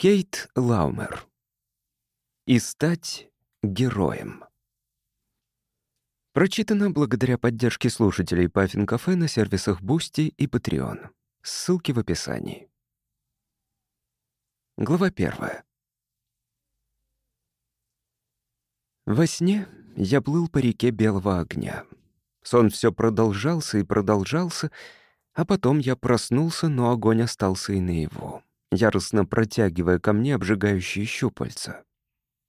Кейт Лаумер. И стать героем. Прочитано благодаря поддержке слушателей Puffin Cafe на сервисах Boosty и Patreon. Ссылки в описании. Глава первая. Во сне я плыл по реке белого огня. Сон все продолжался и продолжался, а потом я проснулся, но огонь остался и наяву яростно протягивая ко мне обжигающие щупальца.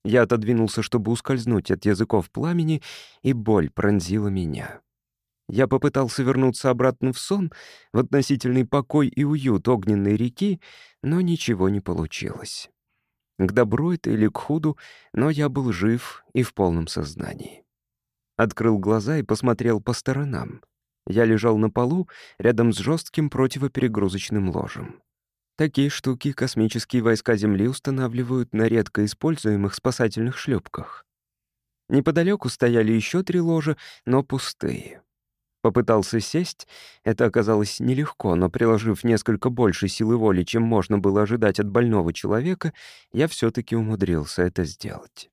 Я отодвинулся, чтобы ускользнуть от языков пламени, и боль пронзила меня. Я попытался вернуться обратно в сон, в относительный покой и уют огненной реки, но ничего не получилось. К добру это или к худу, но я был жив и в полном сознании. Открыл глаза и посмотрел по сторонам. Я лежал на полу рядом с жестким противоперегрузочным ложем. Такие штуки космические войска Земли устанавливают на редко используемых спасательных шлюпках. Неподалеку стояли еще три ложа, но пустые. Попытался сесть, это оказалось нелегко, но приложив несколько больше силы воли, чем можно было ожидать от больного человека, я все таки умудрился это сделать.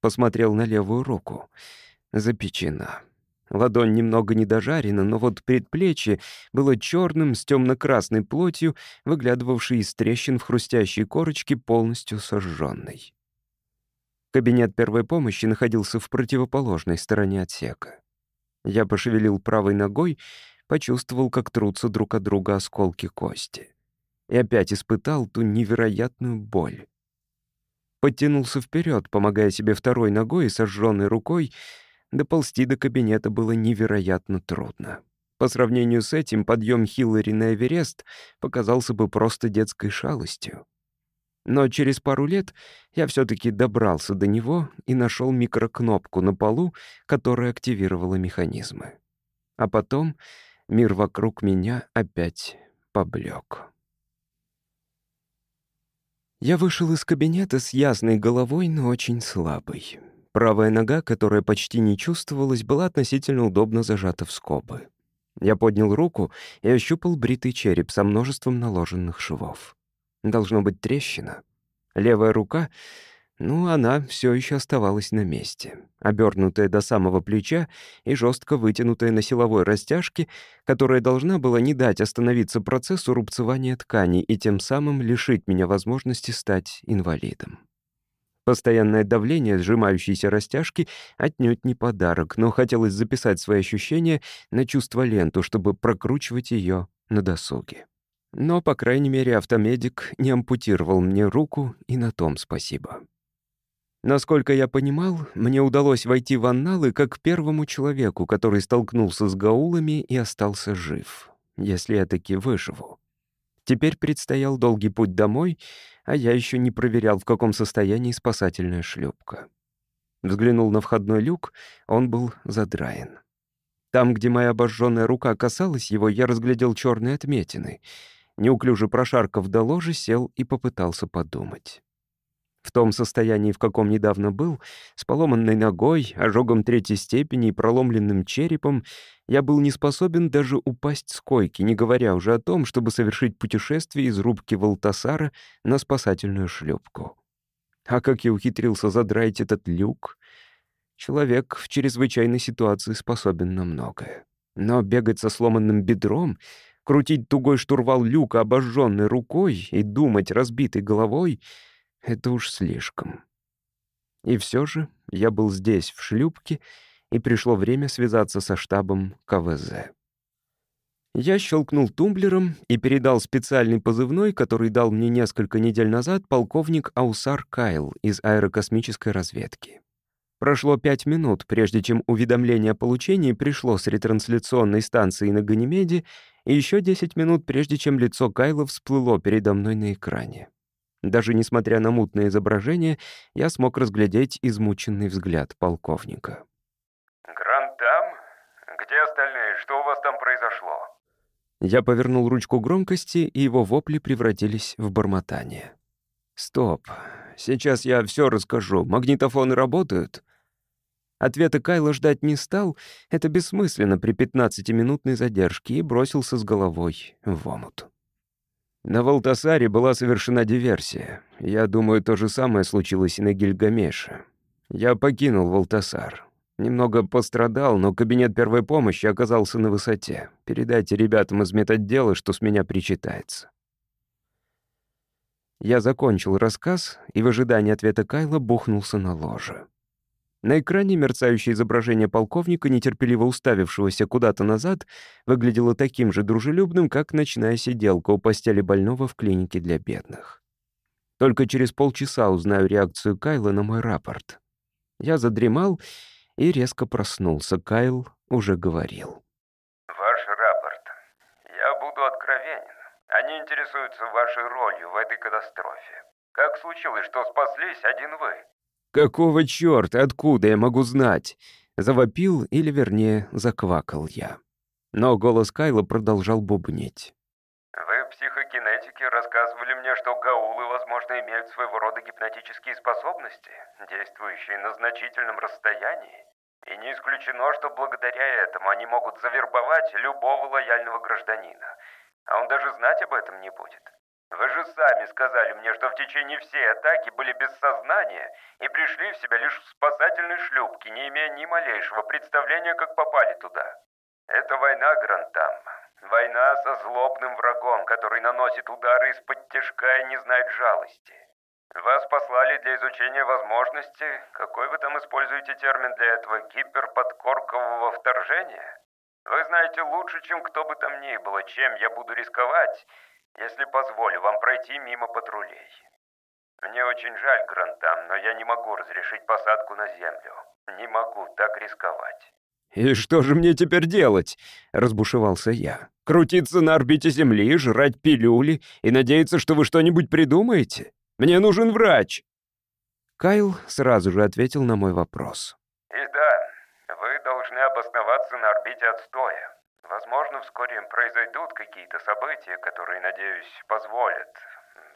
Посмотрел на левую руку. Запечена. Ладонь немного недожарена, но вот предплечье было черным с темно-красной плотью, выглядывавшей из трещин в хрустящей корочке, полностью сожженной. Кабинет первой помощи находился в противоположной стороне отсека. Я пошевелил правой ногой, почувствовал, как трутся друг от друга осколки кости. И опять испытал ту невероятную боль. Подтянулся вперед, помогая себе второй ногой и сожженной рукой, Доползти до кабинета было невероятно трудно. По сравнению с этим, подъем Хиллари на Эверест показался бы просто детской шалостью. Но через пару лет я все таки добрался до него и нашел микрокнопку на полу, которая активировала механизмы. А потом мир вокруг меня опять поблек. Я вышел из кабинета с ясной головой, но очень слабой. Правая нога, которая почти не чувствовалась, была относительно удобно зажата в скобы. Я поднял руку и ощупал бритый череп со множеством наложенных швов. Должно быть трещина. Левая рука, ну, она все еще оставалась на месте, обернутая до самого плеча и жестко вытянутая на силовой растяжке, которая должна была не дать остановиться процессу рубцевания тканей и тем самым лишить меня возможности стать инвалидом. Постоянное давление сжимающейся растяжки отнюдь не подарок, но хотелось записать свои ощущения на чувство ленту, чтобы прокручивать ее на досуге. Но, по крайней мере, автомедик не ампутировал мне руку, и на том спасибо. Насколько я понимал, мне удалось войти в анналы как первому человеку, который столкнулся с гаулами и остался жив, если я таки выживу. Теперь предстоял долгий путь домой, а я еще не проверял, в каком состоянии спасательная шлюпка. Взглянул на входной люк, он был задраен. Там, где моя обожженная рука касалась его, я разглядел черные отметины. Неуклюже прошаркав до ложи, сел и попытался подумать. В том состоянии, в каком недавно был, с поломанной ногой, ожогом третьей степени и проломленным черепом, я был не способен даже упасть с койки, не говоря уже о том, чтобы совершить путешествие из рубки Валтасара на спасательную шлюпку. А как я ухитрился задраить этот люк? Человек в чрезвычайной ситуации способен на многое. Но бегать со сломанным бедром, крутить тугой штурвал люка обожженной рукой и думать разбитой головой — это уж слишком. И все же я был здесь, в шлюпке, и пришло время связаться со штабом КВЗ. Я щелкнул тумблером и передал специальный позывной, который дал мне несколько недель назад полковник Аусар Кайл из аэрокосмической разведки. Прошло пять минут, прежде чем уведомление о получении пришло с ретрансляционной станции на Ганимеде, и еще десять минут, прежде чем лицо Кайла всплыло передо мной на экране. Даже несмотря на мутное изображение, я смог разглядеть измученный взгляд полковника. «Гранд-дам? Где остальные? Что у вас там произошло?» Я повернул ручку громкости, и его вопли превратились в бормотание. «Стоп. Сейчас я все расскажу. Магнитофоны работают?» Ответа Кайла ждать не стал, это бессмысленно при 15-минутной задержке, и бросился с головой в омут. На Валтасаре была совершена диверсия. Я думаю, то же самое случилось и на Гильгамеше. Я покинул Валтасар. Немного пострадал, но кабинет первой помощи оказался на высоте. Передайте ребятам из медотдела, что с меня причитается. Я закончил рассказ и в ожидании ответа Кайла бухнулся на ложе. На экране мерцающее изображение полковника, нетерпеливо уставившегося куда-то назад, выглядело таким же дружелюбным, как ночная сиделка у постели больного в клинике для бедных. Только через полчаса узнаю реакцию Кайла на мой рапорт. Я задремал и резко проснулся. Кайл уже говорил. Ваш рапорт. Я буду откровенен. Они интересуются вашей ролью в этой катастрофе. Как случилось, что спаслись один вы? «Какого чёрта? Откуда я могу знать?» Завопил, или вернее, заквакал я. Но голос Кайла продолжал бубнить. Вы, психокинетики, рассказывали мне, что гаулы, возможно, имеют своего рода гипнотические способности, действующие на значительном расстоянии. И не исключено, что благодаря этому они могут завербовать любого лояльного гражданина. А он даже знать об этом не будет. Вы же сами сказали мне, что в течение всей атаки были без сознания и пришли в себя лишь в спасательной шлюпке, не имея ни малейшего представления, как попали туда. Это война, Грантам. Война со злобным врагом, который наносит удары из-под тяжка и не знает жалости. Вас послали для изучения возможности, какой вы там используете термин для этого, гиперподкоркового вторжения? Вы знаете лучше, чем кто бы там ни было, чем я буду рисковать, если позволю вам пройти мимо патрулей. Мне очень жаль, Грантам, но я не могу разрешить посадку на землю. Не могу так рисковать. «И что же мне теперь делать?» — разбушевался я. «Крутиться на орбите Земли, жрать пилюли и надеяться, что вы что-нибудь придумаете? Мне нужен врач!» Кайл сразу же ответил на мой вопрос. И да, вы должны обосноваться на орбите отстоя. Возможно, вскоре произойдут какие-то события, которые, надеюсь, позволят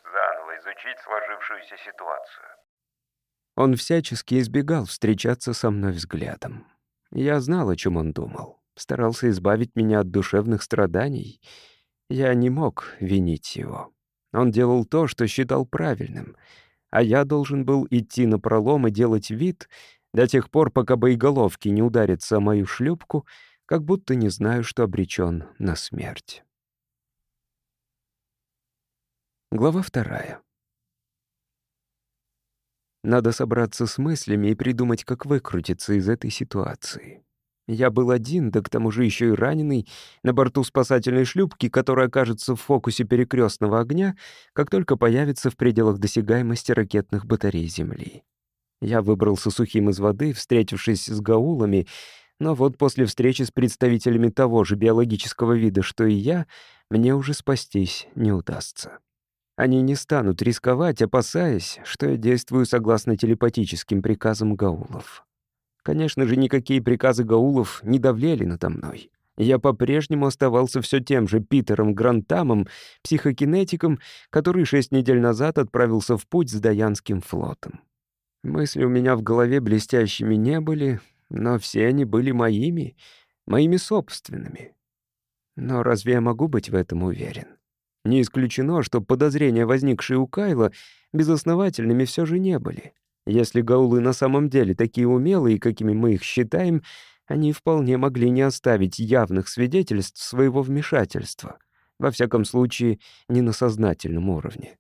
заново изучить сложившуюся ситуацию. Он всячески избегал встречаться со мной взглядом. Я знал, о чем он думал. Старался избавить меня от душевных страданий. Я не мог винить его. Он делал то, что считал правильным, а я должен был идти на пролом и делать вид до тех пор, пока боеголовки не ударятся о мою шлюпку — как будто не знаю, что обречен на смерть. Глава вторая. Надо собраться с мыслями и придумать, как выкрутиться из этой ситуации. Я был один, да к тому же еще и раненый, на борту спасательной шлюпки, которая окажется в фокусе перекрестного огня, как только появится в пределах досягаемости ракетных батарей Земли. Я выбрался сухим из воды, встретившись с гаулами, но вот после встречи с представителями того же биологического вида, что и я, мне уже спастись не удастся. Они не станут рисковать, опасаясь, что я действую согласно телепатическим приказам гаулов. Конечно же, никакие приказы гаулов не давлели надо мной. Я по-прежнему оставался все тем же Питером Грантамом, психокинетиком, который шесть недель назад отправился в путь с Даянским флотом. Мысли у меня в голове блестящими не были, но все они были моими, моими собственными. Но разве я могу быть в этом уверен? Не исключено, что подозрения, возникшие у Кайла, безосновательными все же не были. Если гаулы на самом деле такие умелые, какими мы их считаем, они вполне могли не оставить явных свидетельств своего вмешательства. Во всяком случае, не на сознательном уровне.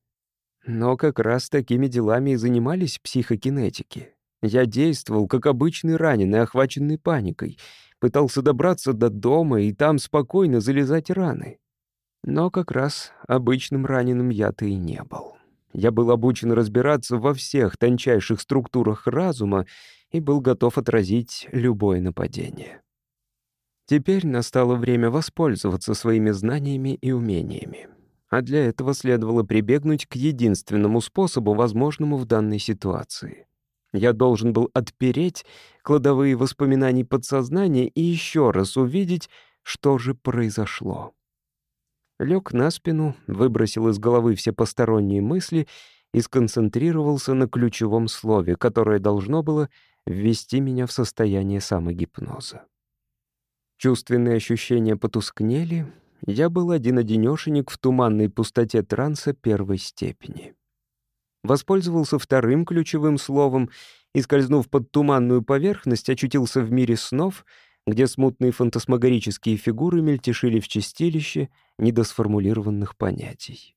Но как раз такими делами и занимались психокинетики. Я действовал, как обычный раненый, охваченный паникой. Пытался добраться до дома и там спокойно залезать раны. Но как раз обычным раненым я-то и не был. Я был обучен разбираться во всех тончайших структурах разума и был готов отразить любое нападение. Теперь настало время воспользоваться своими знаниями и умениями. А для этого следовало прибегнуть к единственному способу, возможному в данной ситуации. Я должен был отпереть кладовые воспоминаний подсознания и еще раз увидеть, что же произошло. Лег на спину, выбросил из головы все посторонние мысли и сконцентрировался на ключевом слове, которое должно было ввести меня в состояние самогипноза. Чувственные ощущения потускнели, я был один-одинешенек в туманной пустоте транса первой степени. Воспользовался вторым ключевым словом и, скользнув под туманную поверхность, очутился в мире снов, где смутные фантасмагорические фигуры мельтешили в чистилище недосформулированных понятий.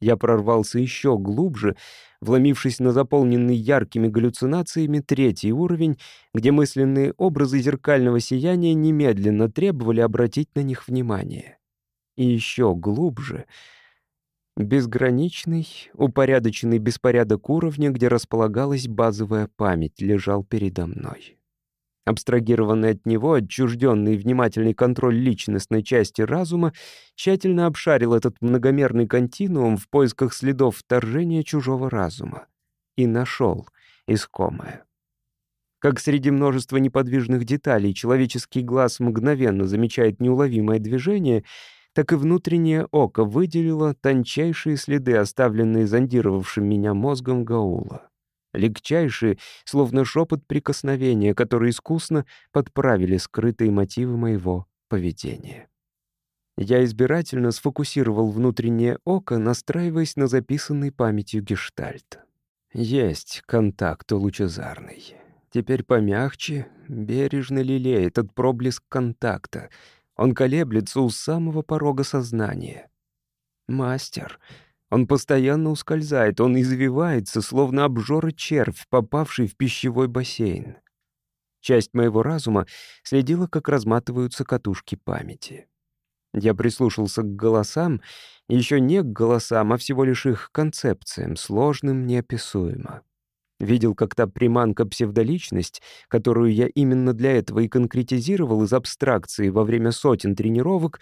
Я прорвался еще глубже, вломившись на заполненный яркими галлюцинациями третий уровень, где мысленные образы зеркального сияния немедленно требовали обратить на них внимание. И еще глубже — безграничный, упорядоченный беспорядок уровня, где располагалась базовая память, лежал передо мной. Абстрагированный от него, отчужденный внимательный контроль личностной части разума тщательно обшарил этот многомерный континуум в поисках следов вторжения чужого разума. И нашел искомое. Как среди множества неподвижных деталей человеческий глаз мгновенно замечает неуловимое движение, так и внутреннее око выделило тончайшие следы, оставленные зондировавшим меня мозгом Гаула легчайшие, словно шепот прикосновения, которые искусно подправили скрытые мотивы моего поведения. Я избирательно сфокусировал внутреннее око, настраиваясь на записанный памятью гештальт. Есть контакт лучезарный. Теперь помягче, бережно лелеет этот проблеск контакта. Он колеблется у самого порога сознания. Мастер — он постоянно ускользает, он извивается, словно обжора червь, попавший в пищевой бассейн. Часть моего разума следила, как разматываются катушки памяти. Я прислушался к голосам, еще не к голосам, а всего лишь их концепциям, сложным неописуемо. Видел, как та приманка-псевдоличность, которую я именно для этого и конкретизировал из абстракции во время сотен тренировок,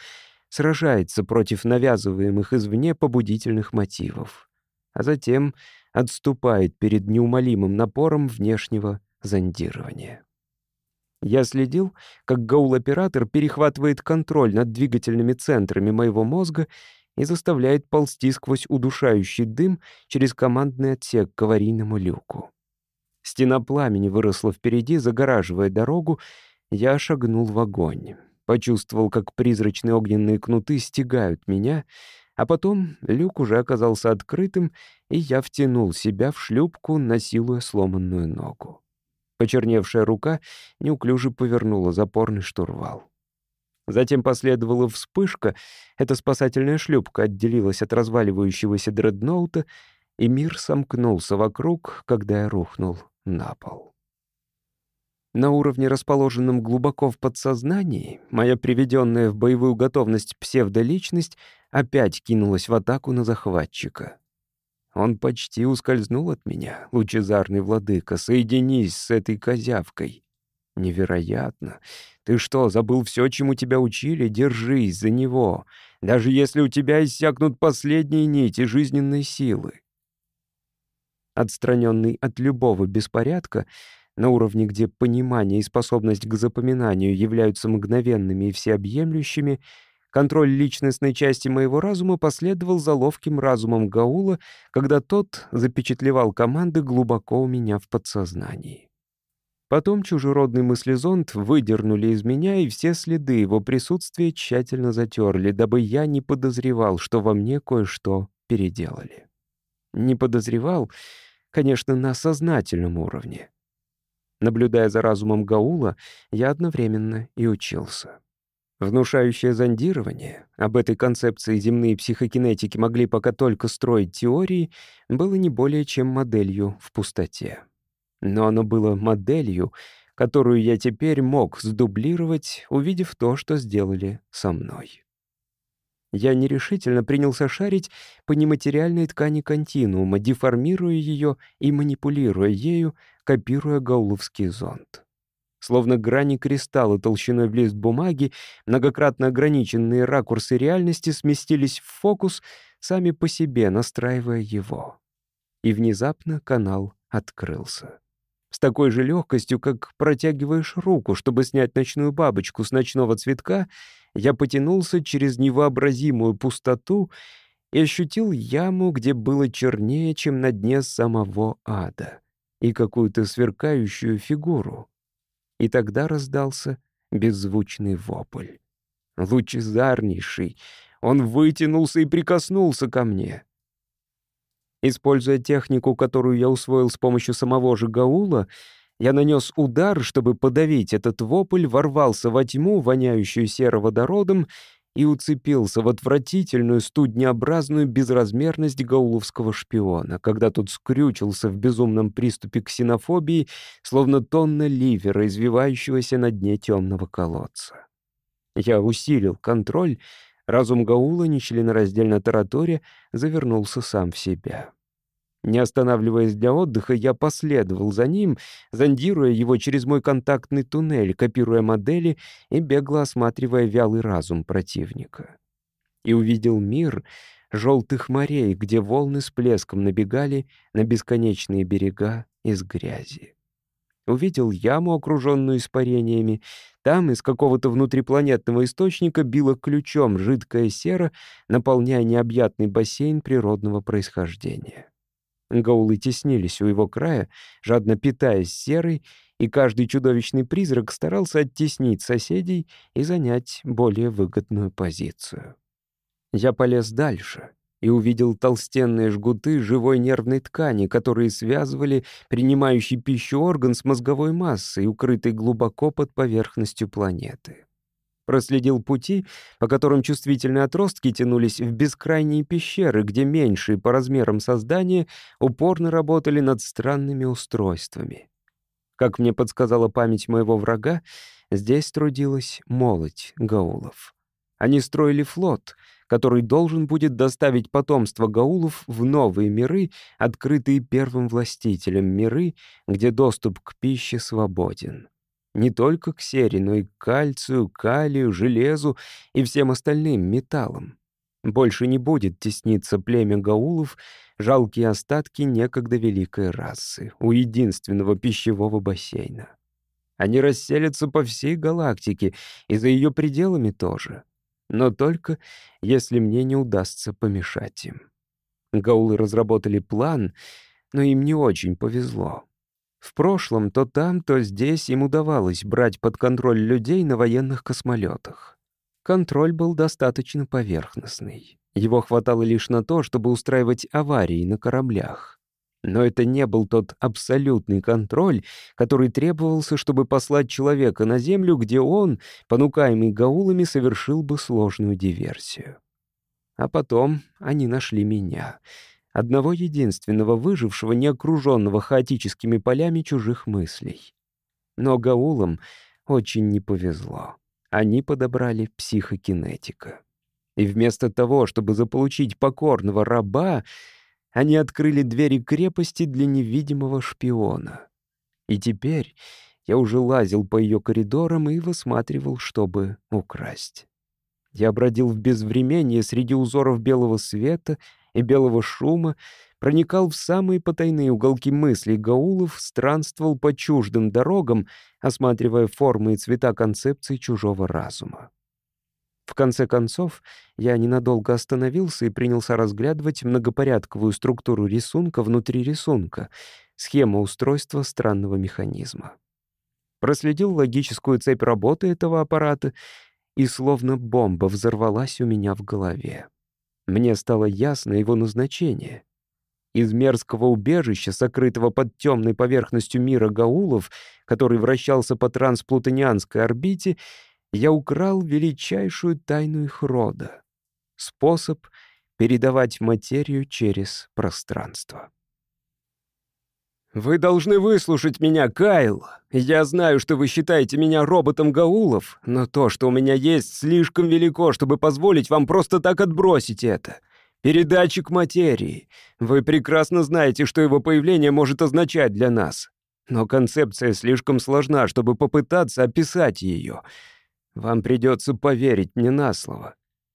сражается против навязываемых извне побудительных мотивов, а затем отступает перед неумолимым напором внешнего зондирования. Я следил, как гаул-оператор перехватывает контроль над двигательными центрами моего мозга и заставляет ползти сквозь удушающий дым через командный отсек к аварийному люку. Стена пламени выросла впереди, загораживая дорогу, я шагнул в огонь. Почувствовал, как призрачные огненные кнуты стегают меня, а потом люк уже оказался открытым, и я втянул себя в шлюпку, насилуя сломанную ногу. Почерневшая рука неуклюже повернула запорный штурвал. Затем последовала вспышка, эта спасательная шлюпка отделилась от разваливающегося дредноута, и мир сомкнулся вокруг, когда я рухнул на пол. На уровне, расположенном глубоко в подсознании, моя приведенная в боевую готовность псевдоличность опять кинулась в атаку на захватчика. Он почти ускользнул от меня, лучезарный владыка, соединись с этой козявкой. Невероятно. Ты что, забыл все, чему тебя учили? Держись за него, даже если у тебя иссякнут последние нити жизненной силы. Отстраненный от любого беспорядка, на уровне, где понимание и способность к запоминанию являются мгновенными и всеобъемлющими, контроль личностной части моего разума последовал за ловким разумом Гаула, когда тот запечатлевал команды глубоко у меня в подсознании. Потом чужеродный мыслезонд выдернули из меня, и все следы его присутствия тщательно затерли, дабы я не подозревал, что во мне кое-что переделали. Не подозревал, конечно, на сознательном уровне. Наблюдая за разумом Гаула, я одновременно и учился. Внушающее зондирование, об этой концепции земные психокинетики могли пока только строить теории, было не более чем моделью в пустоте. Но оно было моделью, которую я теперь мог сдублировать, увидев то, что сделали со мной. Я нерешительно принялся шарить по нематериальной ткани континуума, деформируя ее и манипулируя ею, копируя гауловский зонд. Словно грани кристалла толщиной в лист бумаги, многократно ограниченные ракурсы реальности сместились в фокус сами по себе, настраивая его. И внезапно канал открылся. С такой же легкостью, как протягиваешь руку, чтобы снять ночную бабочку с ночного цветка, я потянулся через невообразимую пустоту и ощутил яму, где было чернее, чем на дне самого ада, и какую-то сверкающую фигуру. И тогда раздался беззвучный вопль. Лучезарнейший. Он вытянулся и прикоснулся ко мне. Используя технику, которую я усвоил с помощью самого же Гаула, я нанес удар, чтобы подавить этот вопль, ворвался во тьму, воняющую сероводородом, и уцепился в отвратительную студнеобразную безразмерность гауловского шпиона, когда тот скрючился в безумном приступе ксенофобии, словно тонна ливера, извивающегося на дне темного колодца. Я усилил контроль, разум Гаула, нечленораздельно тараторя, завернулся сам в себя. Не останавливаясь для отдыха, я последовал за ним, зондируя его через мой контактный туннель, копируя модели и бегло осматривая вялый разум противника. И увидел мир желтых морей, где волны с плеском набегали на бесконечные берега из грязи. Увидел яму, окруженную испарениями. Там из какого-то внутрипланетного источника било ключом жидкая сера, наполняя необъятный бассейн природного происхождения. Гаулы теснились у его края, жадно питаясь серой, и каждый чудовищный призрак старался оттеснить соседей и занять более выгодную позицию. Я полез дальше и увидел толстенные жгуты живой нервной ткани, которые связывали принимающий пищу орган с мозговой массой, укрытой глубоко под поверхностью планеты. Проследил пути, по которым чувствительные отростки тянулись в бескрайние пещеры, где меньшие по размерам создания упорно работали над странными устройствами. Как мне подсказала память моего врага, здесь трудилась молоть гаулов. Они строили флот, который должен будет доставить потомство гаулов в новые миры, открытые первым властителем, миры, где доступ к пище свободен не только к сере, но и к кальцию, калию, железу и всем остальным металлам. Больше не будет тесниться племя гаулов, жалкие остатки некогда великой расы, у единственного пищевого бассейна. Они расселятся по всей галактике и за ее пределами тоже. Но только если мне не удастся помешать им. Гаулы разработали план, но им не очень повезло. В прошлом то там, то здесь им удавалось брать под контроль людей на военных космолетах. Контроль был достаточно поверхностный. Его хватало лишь на то, чтобы устраивать аварии на кораблях. Но это не был тот абсолютный контроль, который требовался, чтобы послать человека на Землю, где он, понукаемый гаулами, совершил бы сложную диверсию. А потом они нашли меня — одного единственного выжившего, не окруженного хаотическими полями чужих мыслей. Но гаулам очень не повезло. Они подобрали психокинетика. И вместо того, чтобы заполучить покорного раба, они открыли двери крепости для невидимого шпиона. И теперь я уже лазил по ее коридорам и высматривал, чтобы украсть. Я бродил в безвременье среди узоров белого света и белого шума, проникал в самые потайные уголки мыслей Гаулов, странствовал по чуждым дорогам, осматривая формы и цвета концепций чужого разума. В конце концов, я ненадолго остановился и принялся разглядывать многопорядковую структуру рисунка внутри рисунка, схему устройства странного механизма. Проследил логическую цепь работы этого аппарата, и словно бомба взорвалась у меня в голове. Мне стало ясно его назначение. Из мерзкого убежища, сокрытого под темной поверхностью мира гаулов, который вращался по трансплутонианской орбите, я украл величайшую тайну их рода — способ передавать материю через пространство. «Вы должны выслушать меня, Кайл. Я знаю, что вы считаете меня роботом Гаулов, но то, что у меня есть, слишком велико, чтобы позволить вам просто так отбросить это. Передатчик материи. Вы прекрасно знаете, что его появление может означать для нас. Но концепция слишком сложна, чтобы попытаться описать ее. Вам придется поверить мне на слово.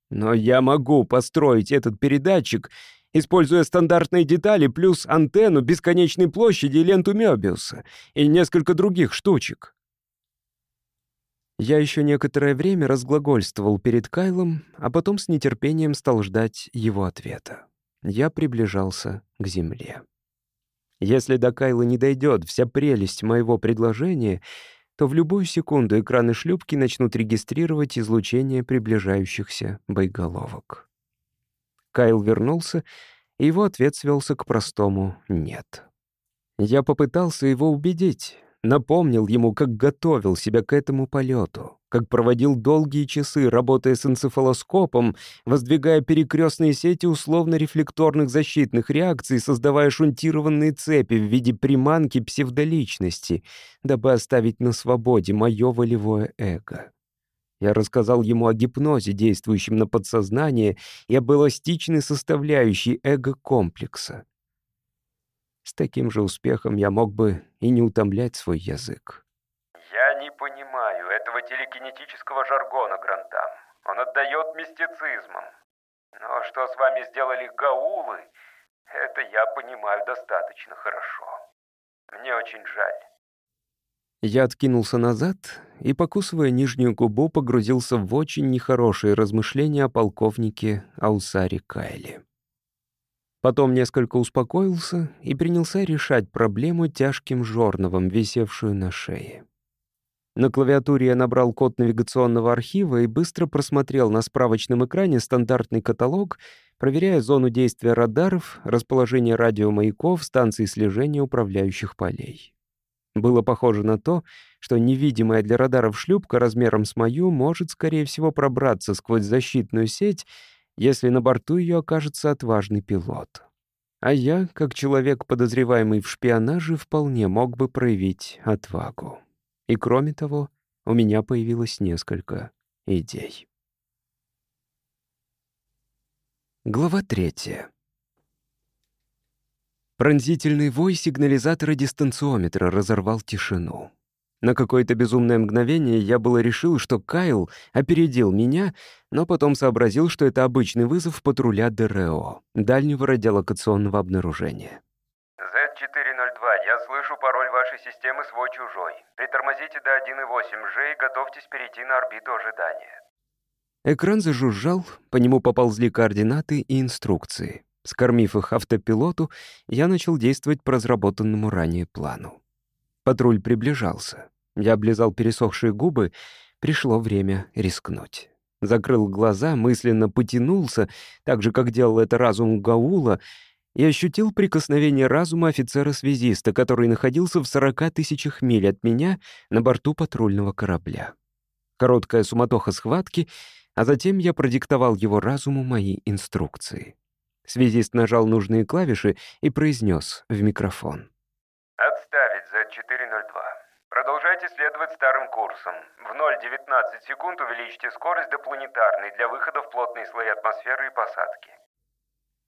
Но я могу построить этот передатчик — используя стандартные детали плюс антенну бесконечной площади и ленту Мёбиуса и несколько других штучек. Я еще некоторое время разглагольствовал перед Кайлом, а потом с нетерпением стал ждать его ответа. Я приближался к земле. Если до Кайла не дойдет вся прелесть моего предложения, то в любую секунду экраны шлюпки начнут регистрировать излучение приближающихся боеголовок. Кайл вернулся, и его ответ свелся к простому «нет». Я попытался его убедить, напомнил ему, как готовил себя к этому полету, как проводил долгие часы, работая с энцефалоскопом, воздвигая перекрестные сети условно-рефлекторных защитных реакций, создавая шунтированные цепи в виде приманки псевдоличности, дабы оставить на свободе мое волевое эго. Я рассказал ему о гипнозе, действующем на подсознание, и об эластичной составляющей эго-комплекса. С таким же успехом я мог бы и не утомлять свой язык. Я не понимаю этого телекинетического жаргона, Грантам. Он отдает мистицизмом. Но что с вами сделали гаулы, это я понимаю достаточно хорошо. Мне очень жаль. Я откинулся назад и, покусывая нижнюю губу, погрузился в очень нехорошие размышления о полковнике Аусаре Кайле. Потом несколько успокоился и принялся решать проблему тяжким жорновом, висевшую на шее. На клавиатуре я набрал код навигационного архива и быстро просмотрел на справочном экране стандартный каталог, проверяя зону действия радаров, расположение радиомаяков, станций слежения управляющих полей. Было похоже на то, что невидимая для радаров шлюпка размером с мою может, скорее всего, пробраться сквозь защитную сеть если на борту ее окажется отважный пилот. А я, как человек, подозреваемый в шпионаже, вполне мог бы проявить отвагу. И кроме того, у меня появилось несколько идей. Глава третья. Пронзительный вой сигнализатора дистанциометра разорвал тишину. На какое-то безумное мгновение я было решил, что Кайл опередил меня, но потом сообразил, что это обычный вызов патруля ДРО, дальнего радиолокационного обнаружения. Z402, я слышу пароль вашей системы свой-чужой. Притормозите до 1.8G и готовьтесь перейти на орбиту ожидания. Экран зажужжал, по нему поползли координаты и инструкции. Скормив их автопилоту, я начал действовать по разработанному ранее плану. Патруль приближался. Я облизал пересохшие губы. Пришло время рискнуть. Закрыл глаза, мысленно потянулся, так же, как делал это разум Гаула, и ощутил прикосновение разума офицера-связиста, который находился в сорока тысячах миль от меня на борту патрульного корабля. Короткая суматоха схватки, а затем я продиктовал его разуму мои инструкции. Связист нажал нужные клавиши и произнес в микрофон. Отставить Z402. Продолжайте следовать старым курсом. В 0,19 секунд увеличьте скорость до планетарной для выхода в плотные слои атмосферы и посадки.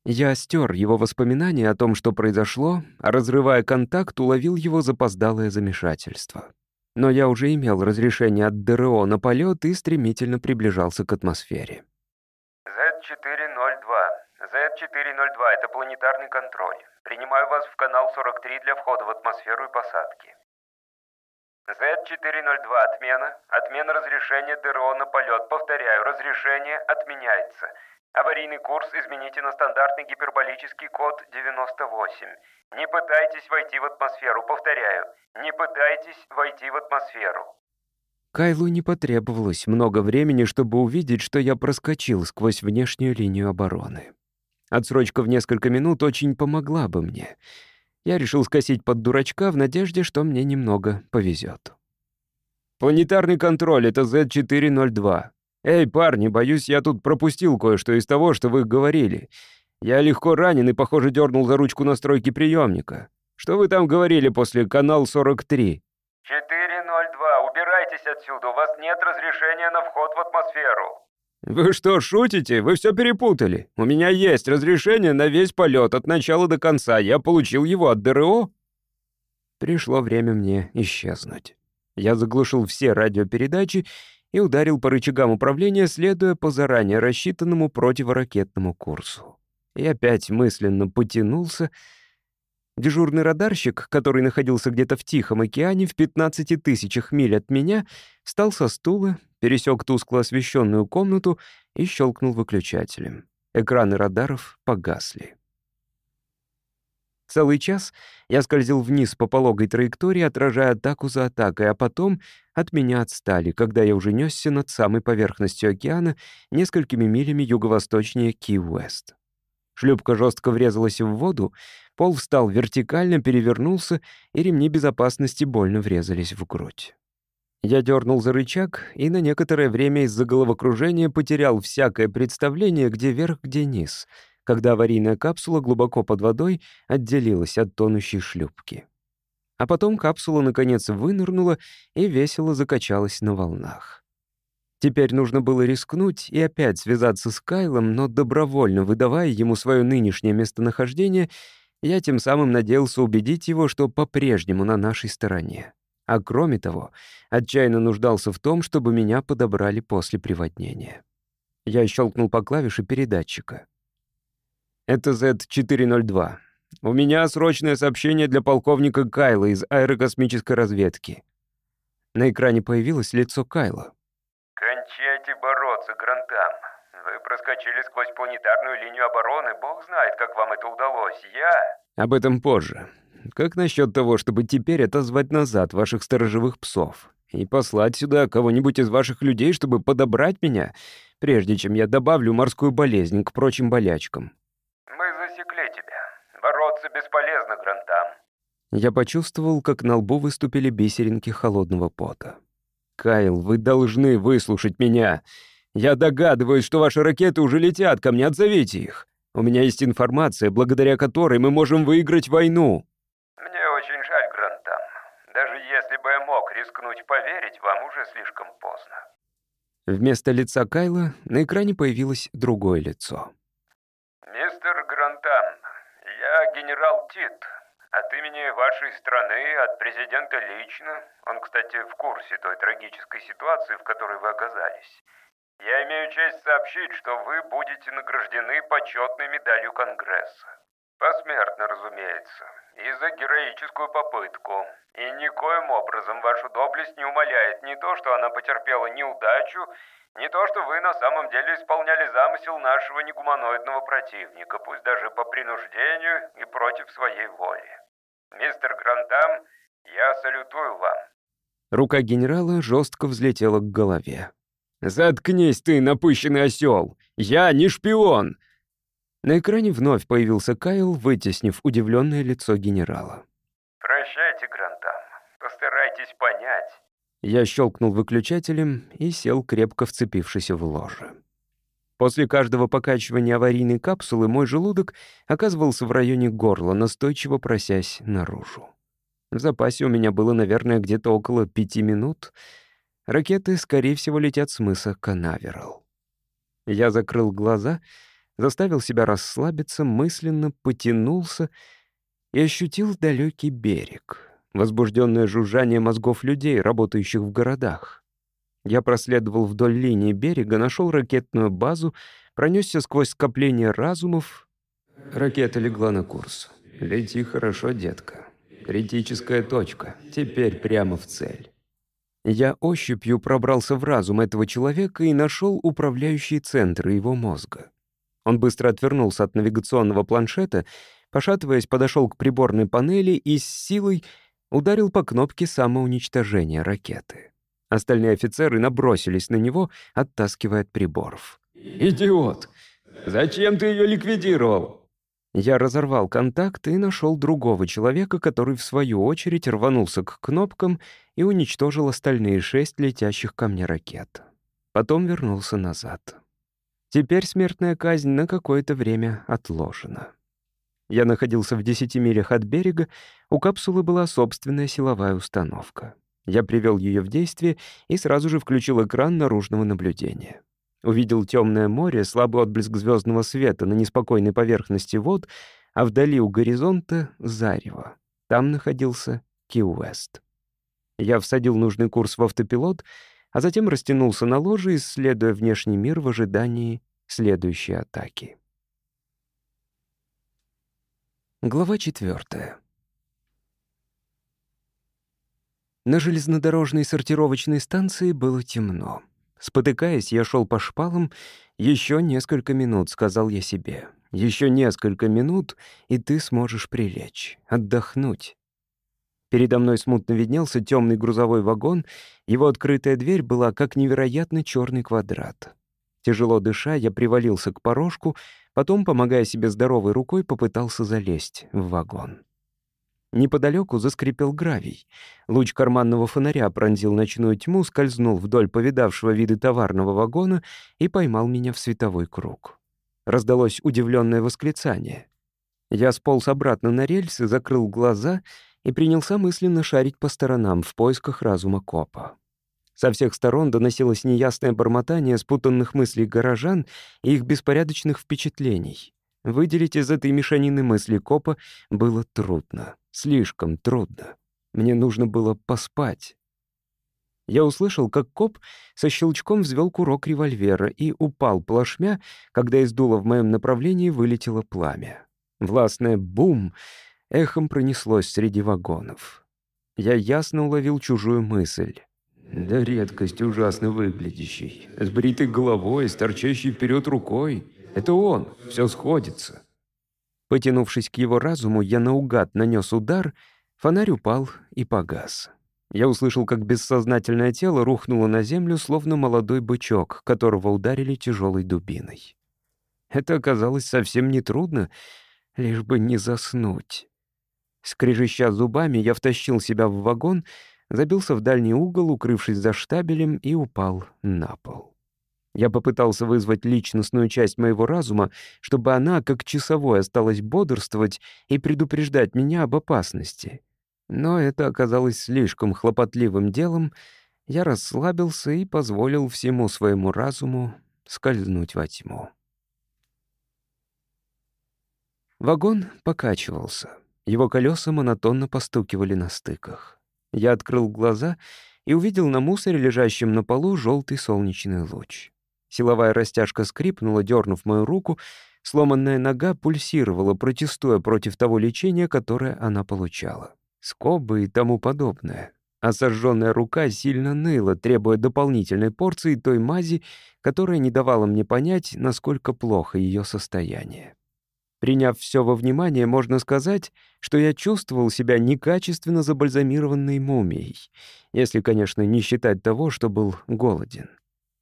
Я стер его воспоминания о том, что произошло, а разрывая контакт, уловил его запоздалое замешательство. Но я уже имел разрешение от ДРО на полет и стремительно приближался к атмосфере. Z402. Z402 — это планетарный контроль. Принимаю вас в канал 43 для входа в атмосферу и посадки. Z402 отмена. Отмена разрешения ДРО на полет. Повторяю, разрешение отменяется. Аварийный курс измените на стандартный гиперболический код 98. Не пытайтесь войти в атмосферу. Повторяю, не пытайтесь войти в атмосферу. Кайлу не потребовалось много времени, чтобы увидеть, что я проскочил сквозь внешнюю линию обороны. Отсрочка в несколько минут очень помогла бы мне. Я решил скосить под дурачка в надежде, что мне немного повезет. «Планетарный контроль — это Z402. Эй, парни, боюсь, я тут пропустил кое-что из того, что вы говорили. Я легко ранен и, похоже, дернул за ручку настройки приемника. Что вы там говорили после канал 43?» 402, убирайтесь отсюда, у вас нет разрешения на вход в атмосферу. «Вы что, шутите? Вы все перепутали. У меня есть разрешение на весь полет от начала до конца. Я получил его от ДРО». Пришло время мне исчезнуть. Я заглушил все радиопередачи и ударил по рычагам управления, следуя по заранее рассчитанному противоракетному курсу. И опять мысленно потянулся. Дежурный радарщик, который находился где-то в Тихом океане в 15 тысячах миль от меня, встал со стула, пересек тускло освещенную комнату и щелкнул выключателем. Экраны радаров погасли. Целый час я скользил вниз по пологой траектории, отражая атаку за атакой, а потом от меня отстали, когда я уже несся над самой поверхностью океана несколькими милями юго-восточнее Ки-Уэст. Шлюпка жестко врезалась в воду, пол встал вертикально, перевернулся, и ремни безопасности больно врезались в грудь. Я дернул за рычаг и на некоторое время из-за головокружения потерял всякое представление, где верх, где низ — когда аварийная капсула глубоко под водой отделилась от тонущей шлюпки. А потом капсула, наконец, вынырнула и весело закачалась на волнах. Теперь нужно было рискнуть и опять связаться с Кайлом, но добровольно выдавая ему свое нынешнее местонахождение, я тем самым надеялся убедить его, что по-прежнему на нашей стороне. А кроме того, отчаянно нуждался в том, чтобы меня подобрали после приводнения. Я щелкнул по клавише передатчика. Это Z-402. У меня срочное сообщение для полковника Кайла из аэрокосмической разведки. На экране появилось лицо Кайла. «Кончайте бороться, Грантам. Вы проскочили сквозь планетарную линию обороны. Бог знает, как вам это удалось. Я...» «Об этом позже. Как насчет того, чтобы теперь отозвать назад ваших сторожевых псов и послать сюда кого-нибудь из ваших людей, чтобы подобрать меня, прежде чем я добавлю морскую болезнь к прочим болячкам?» Бороться бесполезно, Грантам. Я почувствовал, как на лбу выступили бисеринки холодного пота. «Кайл, вы должны выслушать меня. Я догадываюсь, что ваши ракеты уже летят ко мне, отзовите их. У меня есть информация, благодаря которой мы можем выиграть войну». «Мне очень жаль, Грантам. Даже если бы я мог рискнуть поверить, вам уже слишком поздно». Вместо лица Кайла на экране появилось другое лицо. «Мистер Грантам, «Я генерал Тит. От имени вашей страны, от президента лично. Он, кстати, в курсе той трагической ситуации, в которой вы оказались. Я имею честь сообщить, что вы будете награждены почетной медалью Конгресса. Посмертно, разумеется, и за героическую попытку. И никоим образом вашу доблесть не умаляет ни то, что она потерпела неудачу, не то, что вы на самом деле исполняли замысел нашего негуманоидного противника, пусть даже по принуждению и против своей воли. Мистер Грантам, я салютую вам». Рука генерала жестко взлетела к голове. «Заткнись ты, напыщенный осел! Я не шпион!» На экране вновь появился Кайл, вытеснив удивленное лицо генерала. «Прощайте, Грантам. Постарайтесь понять, я щелкнул выключателем и сел, крепко вцепившись в ложе. После каждого покачивания аварийной капсулы мой желудок оказывался в районе горла, настойчиво просясь наружу. В запасе у меня было, наверное, где-то около пяти минут. Ракеты, скорее всего, летят с мыса Канаверал. Я закрыл глаза, заставил себя расслабиться, мысленно потянулся и ощутил далекий берег — возбужденное жужжание мозгов людей, работающих в городах. Я проследовал вдоль линии берега, нашел ракетную базу, пронесся сквозь скопление разумов. Ракета легла на курс. «Лети хорошо, детка. Критическая точка. Теперь прямо в цель». Я ощупью пробрался в разум этого человека и нашел управляющие центры его мозга. Он быстро отвернулся от навигационного планшета, пошатываясь, подошел к приборной панели и с силой ударил по кнопке самоуничтожения ракеты. Остальные офицеры набросились на него, оттаскивая от приборов. «Идиот! Зачем ты ее ликвидировал?» Я разорвал контакт и нашел другого человека, который, в свою очередь, рванулся к кнопкам и уничтожил остальные шесть летящих ко мне ракет. Потом вернулся назад. Теперь смертная казнь на какое-то время отложена. Я находился в 10 милях от берега, у капсулы была собственная силовая установка. Я привел ее в действие и сразу же включил экран наружного наблюдения. Увидел темное море, слабый отблеск звездного света на неспокойной поверхности вод, а вдали у горизонта — зарево. Там находился Ки-Уэст. Я всадил нужный курс в автопилот, а затем растянулся на ложе, исследуя внешний мир в ожидании следующей атаки. Глава четвертая. На железнодорожной сортировочной станции было темно. Спотыкаясь, я шел по шпалам. Еще несколько минут, сказал я себе. Еще несколько минут, и ты сможешь прилечь, отдохнуть. Передо мной смутно виднелся темный грузовой вагон, его открытая дверь была как невероятно черный квадрат. Тяжело дыша, я привалился к порожку, потом, помогая себе здоровой рукой, попытался залезть в вагон. Неподалеку заскрипел гравий. Луч карманного фонаря пронзил ночную тьму, скользнул вдоль повидавшего виды товарного вагона и поймал меня в световой круг. Раздалось удивленное восклицание. Я сполз обратно на рельсы, закрыл глаза и принялся мысленно шарить по сторонам в поисках разума копа. Со всех сторон доносилось неясное бормотание спутанных мыслей горожан и их беспорядочных впечатлений. Выделить из этой мешанины мысли копа было трудно. Слишком трудно. Мне нужно было поспать. Я услышал, как коп со щелчком взвел курок револьвера и упал плашмя, когда из дула в моем направлении вылетело пламя. Властное «бум» эхом пронеслось среди вагонов. Я ясно уловил чужую мысль. Да редкость ужасно выглядящий. С бритой головой, с торчащей вперед рукой. Это он, все сходится. Потянувшись к его разуму, я наугад нанес удар, фонарь упал и погас. Я услышал, как бессознательное тело рухнуло на землю, словно молодой бычок, которого ударили тяжелой дубиной. Это оказалось совсем нетрудно, лишь бы не заснуть. Скрежеща зубами, я втащил себя в вагон, забился в дальний угол, укрывшись за штабелем, и упал на пол. Я попытался вызвать личностную часть моего разума, чтобы она, как часовой, осталась бодрствовать и предупреждать меня об опасности. Но это оказалось слишком хлопотливым делом. Я расслабился и позволил всему своему разуму скользнуть во тьму. Вагон покачивался. Его колеса монотонно постукивали на стыках. Я открыл глаза и увидел на мусоре, лежащем на полу, желтый солнечный луч. Силовая растяжка скрипнула, дернув мою руку. Сломанная нога пульсировала, протестуя против того лечения, которое она получала. Скобы и тому подобное. А рука сильно ныла, требуя дополнительной порции той мази, которая не давала мне понять, насколько плохо ее состояние. Приняв все во внимание, можно сказать, что я чувствовал себя некачественно забальзамированной мумией, если, конечно, не считать того, что был голоден.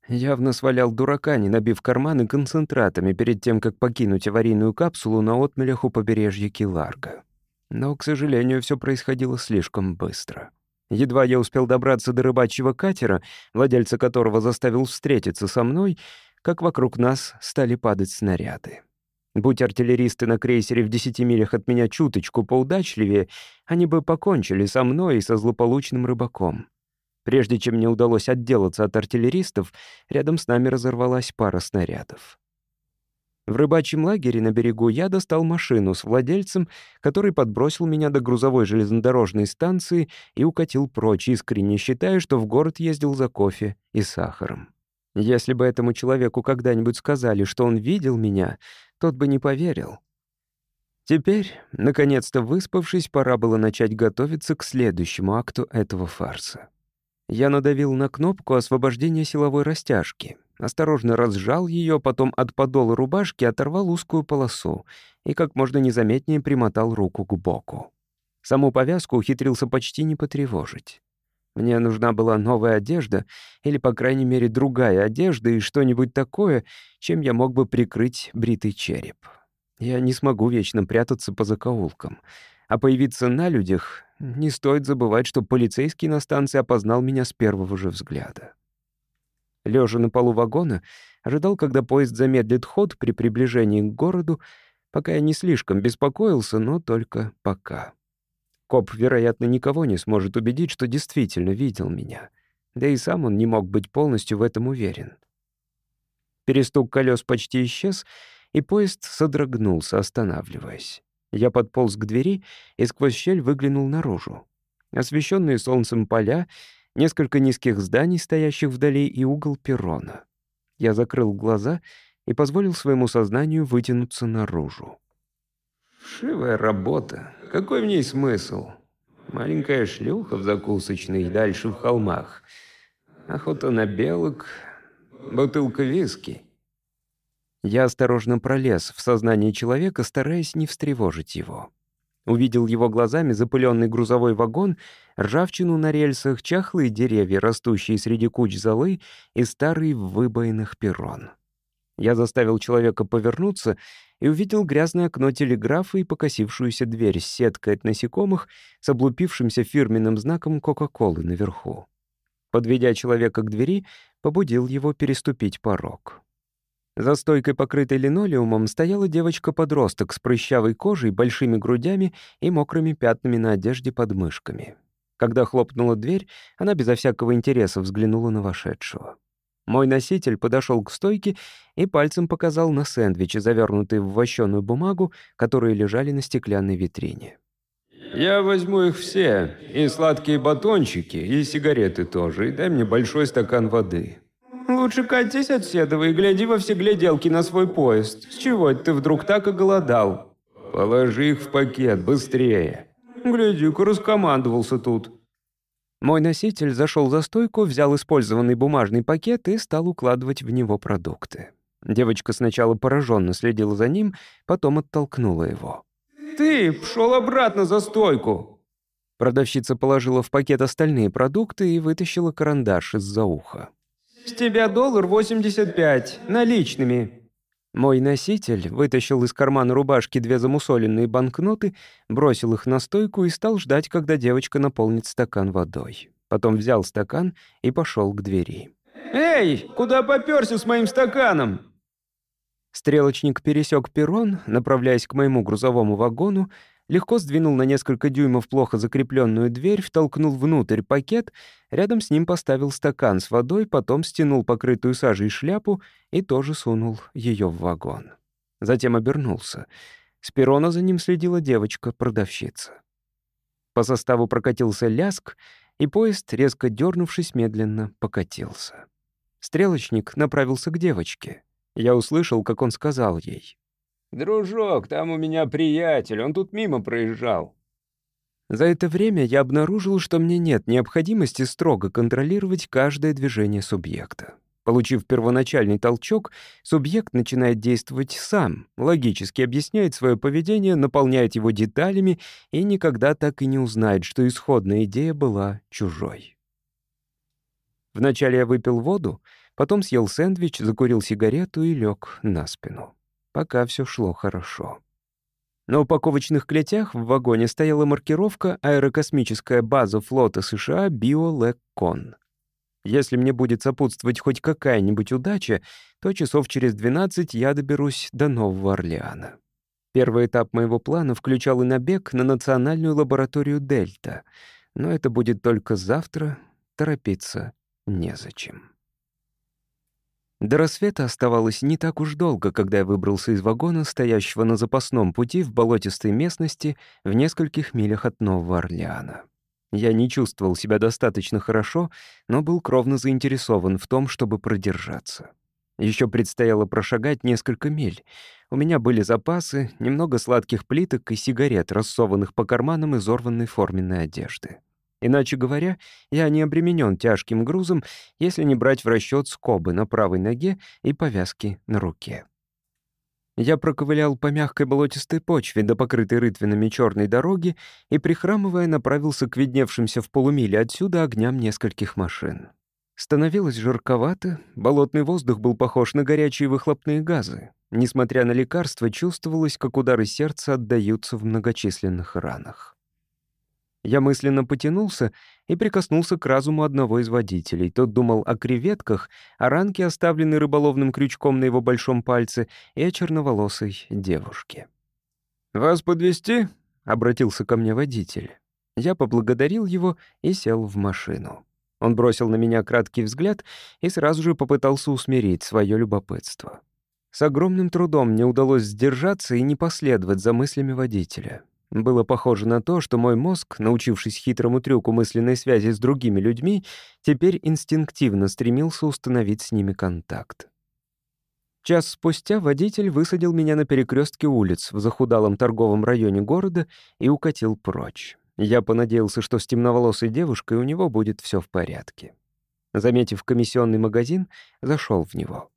Явно свалял дурака, не набив карманы концентратами перед тем, как покинуть аварийную капсулу на отмелях у побережья Киларга. Но, к сожалению, все происходило слишком быстро. Едва я успел добраться до рыбачьего катера, владельца которого заставил встретиться со мной, как вокруг нас стали падать снаряды. Будь артиллеристы на крейсере в десяти милях от меня чуточку поудачливее, они бы покончили со мной и со злополучным рыбаком. Прежде чем мне удалось отделаться от артиллеристов, рядом с нами разорвалась пара снарядов. В рыбачьем лагере на берегу я достал машину с владельцем, который подбросил меня до грузовой железнодорожной станции и укатил прочь, искренне считая, что в город ездил за кофе и сахаром. Если бы этому человеку когда-нибудь сказали, что он видел меня, тот бы не поверил. Теперь, наконец-то выспавшись, пора было начать готовиться к следующему акту этого фарса. Я надавил на кнопку освобождения силовой растяжки, осторожно разжал ее, потом от подола рубашки оторвал узкую полосу и как можно незаметнее примотал руку к боку. Саму повязку ухитрился почти не потревожить. Мне нужна была новая одежда, или, по крайней мере, другая одежда и что-нибудь такое, чем я мог бы прикрыть бритый череп. Я не смогу вечно прятаться по закоулкам. А появиться на людях не стоит забывать, что полицейский на станции опознал меня с первого же взгляда. Лежа на полу вагона, ожидал, когда поезд замедлит ход при приближении к городу, пока я не слишком беспокоился, но только пока. Коп, вероятно, никого не сможет убедить, что действительно видел меня. Да и сам он не мог быть полностью в этом уверен. Перестук колес почти исчез, и поезд содрогнулся, останавливаясь. Я подполз к двери и сквозь щель выглянул наружу. Освещенные солнцем поля, несколько низких зданий, стоящих вдали, и угол перрона. Я закрыл глаза и позволил своему сознанию вытянуться наружу. Вшивая работа. Какой в ней смысл? Маленькая шлюха в закусочной, дальше в холмах. Охота на белок, бутылка виски — Я осторожно пролез в сознание человека, стараясь не встревожить его. Увидел его глазами запыленный грузовой вагон, ржавчину на рельсах, чахлые деревья, растущие среди куч золы и старый выбоинных перрон. Я заставил человека повернуться и увидел грязное окно телеграфа и покосившуюся дверь с сеткой от насекомых с облупившимся фирменным знаком Кока-Колы наверху. Подведя человека к двери, побудил его переступить порог. За стойкой, покрытой линолеумом, стояла девочка-подросток с прыщавой кожей, большими грудями и мокрыми пятнами на одежде под мышками. Когда хлопнула дверь, она безо всякого интереса взглянула на вошедшего. Мой носитель подошел к стойке и пальцем показал на сэндвичи, завернутые в вощеную бумагу, которые лежали на стеклянной витрине. «Я возьму их все, и сладкие батончики, и сигареты тоже, и дай мне большой стакан воды». «Лучше катись от Седова и гляди во все гляделки на свой поезд. С чего ты вдруг так и голодал?» «Положи их в пакет, быстрее!» «Гляди-ка, раскомандовался тут». Мой носитель зашел за стойку, взял использованный бумажный пакет и стал укладывать в него продукты. Девочка сначала пораженно следила за ним, потом оттолкнула его. «Ты пшел обратно за стойку!» Продавщица положила в пакет остальные продукты и вытащила карандаш из-за уха. «С тебя доллар восемьдесят пять, наличными». Мой носитель вытащил из кармана рубашки две замусоленные банкноты, бросил их на стойку и стал ждать, когда девочка наполнит стакан водой. Потом взял стакан и пошел к двери. «Эй, куда попёрся с моим стаканом?» Стрелочник пересек перрон, направляясь к моему грузовому вагону, легко сдвинул на несколько дюймов плохо закрепленную дверь, втолкнул внутрь пакет, рядом с ним поставил стакан с водой, потом стянул покрытую сажей шляпу и тоже сунул ее в вагон. Затем обернулся. С перрона за ним следила девочка-продавщица. По составу прокатился ляск, и поезд, резко дернувшись, медленно покатился. Стрелочник направился к девочке. Я услышал, как он сказал ей. «Дружок, там у меня приятель, он тут мимо проезжал». За это время я обнаружил, что мне нет необходимости строго контролировать каждое движение субъекта. Получив первоначальный толчок, субъект начинает действовать сам, логически объясняет свое поведение, наполняет его деталями и никогда так и не узнает, что исходная идея была чужой. Вначале я выпил воду, потом съел сэндвич, закурил сигарету и лег на спину. Пока все шло хорошо. На упаковочных клетях в вагоне стояла маркировка «Аэрокосмическая база флота США Биолеккон». Если мне будет сопутствовать хоть какая-нибудь удача, то часов через 12 я доберусь до Нового Орлеана. Первый этап моего плана включал и набег на национальную лабораторию «Дельта», но это будет только завтра, торопиться незачем. До рассвета оставалось не так уж долго, когда я выбрался из вагона, стоящего на запасном пути в болотистой местности в нескольких милях от Нового Орлеана. Я не чувствовал себя достаточно хорошо, но был кровно заинтересован в том, чтобы продержаться. Еще предстояло прошагать несколько миль. У меня были запасы, немного сладких плиток и сигарет, рассованных по карманам изорванной форменной одежды. Иначе говоря, я не обременен тяжким грузом, если не брать в расчет скобы на правой ноге и повязки на руке. Я проковылял по мягкой болотистой почве до покрытой рытвинами черной дороги и, прихрамывая, направился к видневшимся в полумиле отсюда огням нескольких машин. Становилось жарковато, болотный воздух был похож на горячие выхлопные газы. Несмотря на лекарства, чувствовалось, как удары сердца отдаются в многочисленных ранах. Я мысленно потянулся и прикоснулся к разуму одного из водителей. Тот думал о креветках, о ранке, оставленной рыболовным крючком на его большом пальце, и о черноволосой девушке. «Вас подвести? обратился ко мне водитель. Я поблагодарил его и сел в машину. Он бросил на меня краткий взгляд и сразу же попытался усмирить свое любопытство. С огромным трудом мне удалось сдержаться и не последовать за мыслями водителя. Было похоже на то, что мой мозг, научившись хитрому трюку мысленной связи с другими людьми, теперь инстинктивно стремился установить с ними контакт. Час спустя водитель высадил меня на перекрестке улиц в захудалом торговом районе города и укатил прочь. Я понадеялся, что с темноволосой девушкой у него будет все в порядке. Заметив комиссионный магазин, зашел в него.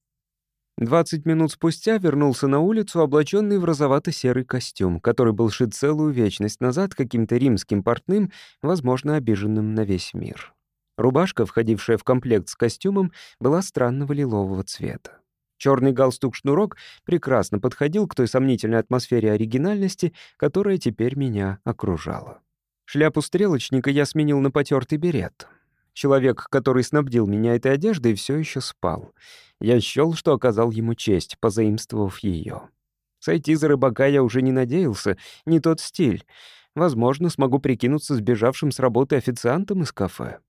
Двадцать минут спустя вернулся на улицу, облаченный в розовато-серый костюм, который был шит целую вечность назад каким-то римским портным, возможно, обиженным на весь мир. Рубашка, входившая в комплект с костюмом, была странного лилового цвета. Черный галстук-шнурок прекрасно подходил к той сомнительной атмосфере оригинальности, которая теперь меня окружала. Шляпу стрелочника я сменил на потертый берет. Человек, который снабдил меня этой одеждой, все еще спал. Я счел, что оказал ему честь, позаимствовав ее. Сойти за рыбака я уже не надеялся, не тот стиль. Возможно, смогу прикинуться сбежавшим с работы официантом из кафе.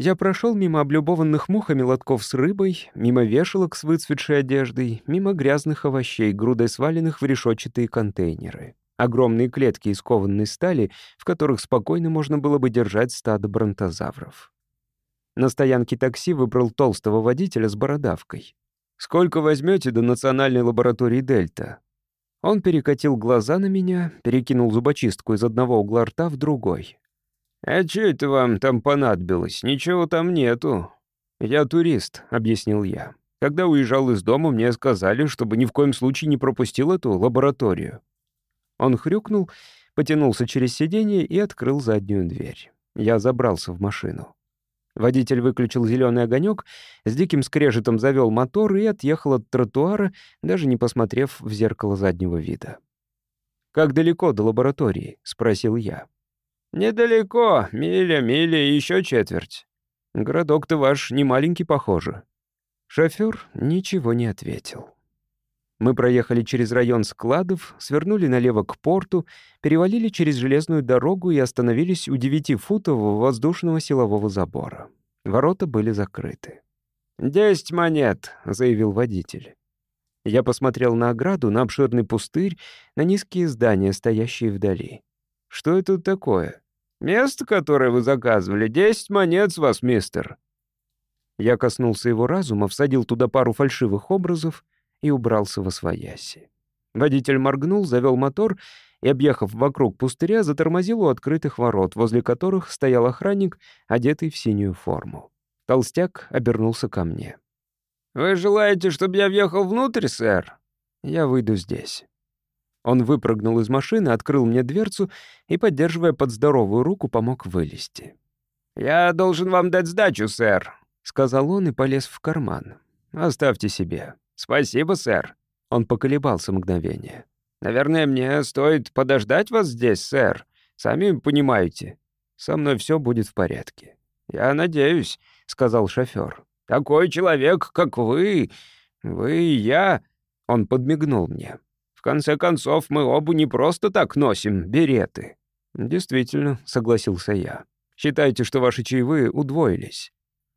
Я прошел мимо облюбованных мухами лотков с рыбой, мимо вешалок с выцветшей одеждой, мимо грязных овощей, грудой сваленных в решетчатые контейнеры. Огромные клетки из кованной стали, в которых спокойно можно было бы держать стадо бронтозавров. На стоянке такси выбрал толстого водителя с бородавкой. «Сколько возьмете до национальной лаборатории Дельта?» Он перекатил глаза на меня, перекинул зубочистку из одного угла рта в другой. «А чё это вам там понадобилось? Ничего там нету». «Я турист», — объяснил я. «Когда уезжал из дома, мне сказали, чтобы ни в коем случае не пропустил эту лабораторию». Он хрюкнул, потянулся через сиденье и открыл заднюю дверь. Я забрался в машину. Водитель выключил зеленый огонек, с диким скрежетом завел мотор и отъехал от тротуара, даже не посмотрев в зеркало заднего вида. «Как далеко до лаборатории?» — спросил я. «Недалеко. Миля, миля и еще четверть. Городок-то ваш не маленький, похоже». Шофер ничего не ответил. Мы проехали через район складов, свернули налево к порту, перевалили через железную дорогу и остановились у девятифутового воздушного силового забора. Ворота были закрыты. «Десять монет», — заявил водитель. Я посмотрел на ограду, на обширный пустырь, на низкие здания, стоящие вдали. Что это такое? Место, которое вы заказывали. Десять монет с вас, мистер. Я коснулся его разума, всадил туда пару фальшивых образов и убрался во свояси. Водитель моргнул, завел мотор и, объехав вокруг пустыря, затормозил у открытых ворот, возле которых стоял охранник, одетый в синюю форму. Толстяк обернулся ко мне. «Вы желаете, чтобы я въехал внутрь, сэр?» «Я выйду здесь». Он выпрыгнул из машины, открыл мне дверцу и, поддерживая под здоровую руку, помог вылезти. «Я должен вам дать сдачу, сэр», — сказал он и полез в карман. «Оставьте себе». «Спасибо, сэр». Он поколебался мгновение. «Наверное, мне стоит подождать вас здесь, сэр. Сами понимаете. Со мной все будет в порядке». «Я надеюсь», — сказал шофер. «Такой человек, как вы, вы и я...» Он подмигнул мне. В конце концов, мы оба не просто так носим береты». «Действительно», — согласился я. «Считайте, что ваши чаевые удвоились.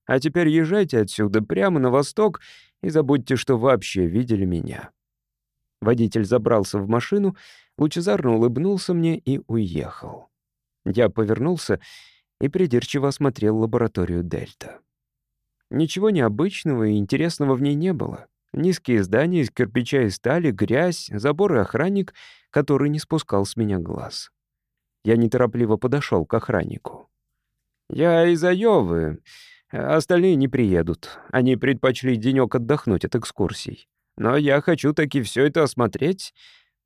А теперь езжайте отсюда прямо на восток и забудьте, что вообще видели меня». Водитель забрался в машину, лучезарно улыбнулся мне и уехал. Я повернулся и придирчиво осмотрел лабораторию Дельта. Ничего необычного и интересного в ней не было. Низкие здания из кирпича и стали, грязь, забор и охранник, который не спускал с меня глаз. Я неторопливо подошел к охраннику. «Я из Айовы. Остальные не приедут. Они предпочли денек отдохнуть от экскурсий. Но я хочу таки все это осмотреть.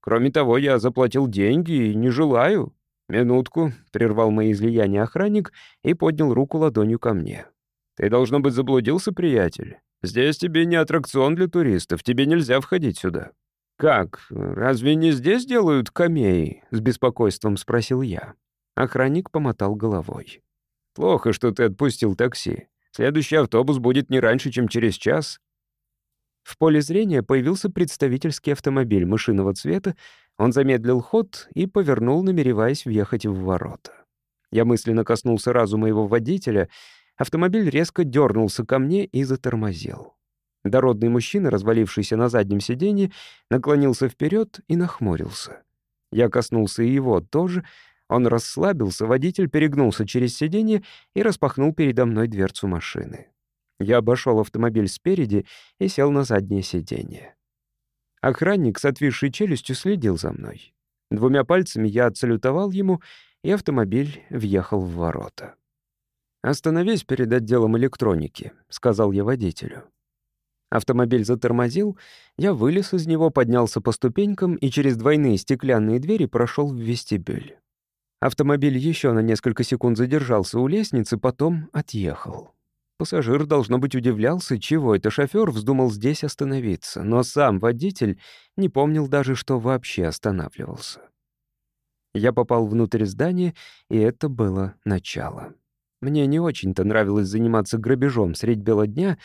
Кроме того, я заплатил деньги и не желаю». «Минутку», — прервал мои излияния охранник и поднял руку ладонью ко мне. «Ты, должно быть, заблудился, приятель. Здесь тебе не аттракцион для туристов, тебе нельзя входить сюда». «Как? Разве не здесь делают камеи?» — с беспокойством спросил я. Охранник помотал головой. «Плохо, что ты отпустил такси. Следующий автобус будет не раньше, чем через час». В поле зрения появился представительский автомобиль мышиного цвета, он замедлил ход и повернул, намереваясь въехать в ворота. Я мысленно коснулся разума его водителя — Автомобиль резко дернулся ко мне и затормозил. Дородный мужчина, развалившийся на заднем сиденье, наклонился вперед и нахмурился. Я коснулся и его тоже. Он расслабился, водитель перегнулся через сиденье и распахнул передо мной дверцу машины. Я обошел автомобиль спереди и сел на заднее сиденье. Охранник с отвисшей челюстью следил за мной. Двумя пальцами я отсалютовал ему, и автомобиль въехал в ворота. «Остановись перед отделом электроники», — сказал я водителю. Автомобиль затормозил, я вылез из него, поднялся по ступенькам и через двойные стеклянные двери прошел в вестибюль. Автомобиль еще на несколько секунд задержался у лестницы, потом отъехал. Пассажир, должно быть, удивлялся, чего это шофер вздумал здесь остановиться, но сам водитель не помнил даже, что вообще останавливался. Я попал внутрь здания, и это было начало. Мне не очень-то нравилось заниматься грабежом средь бела дня,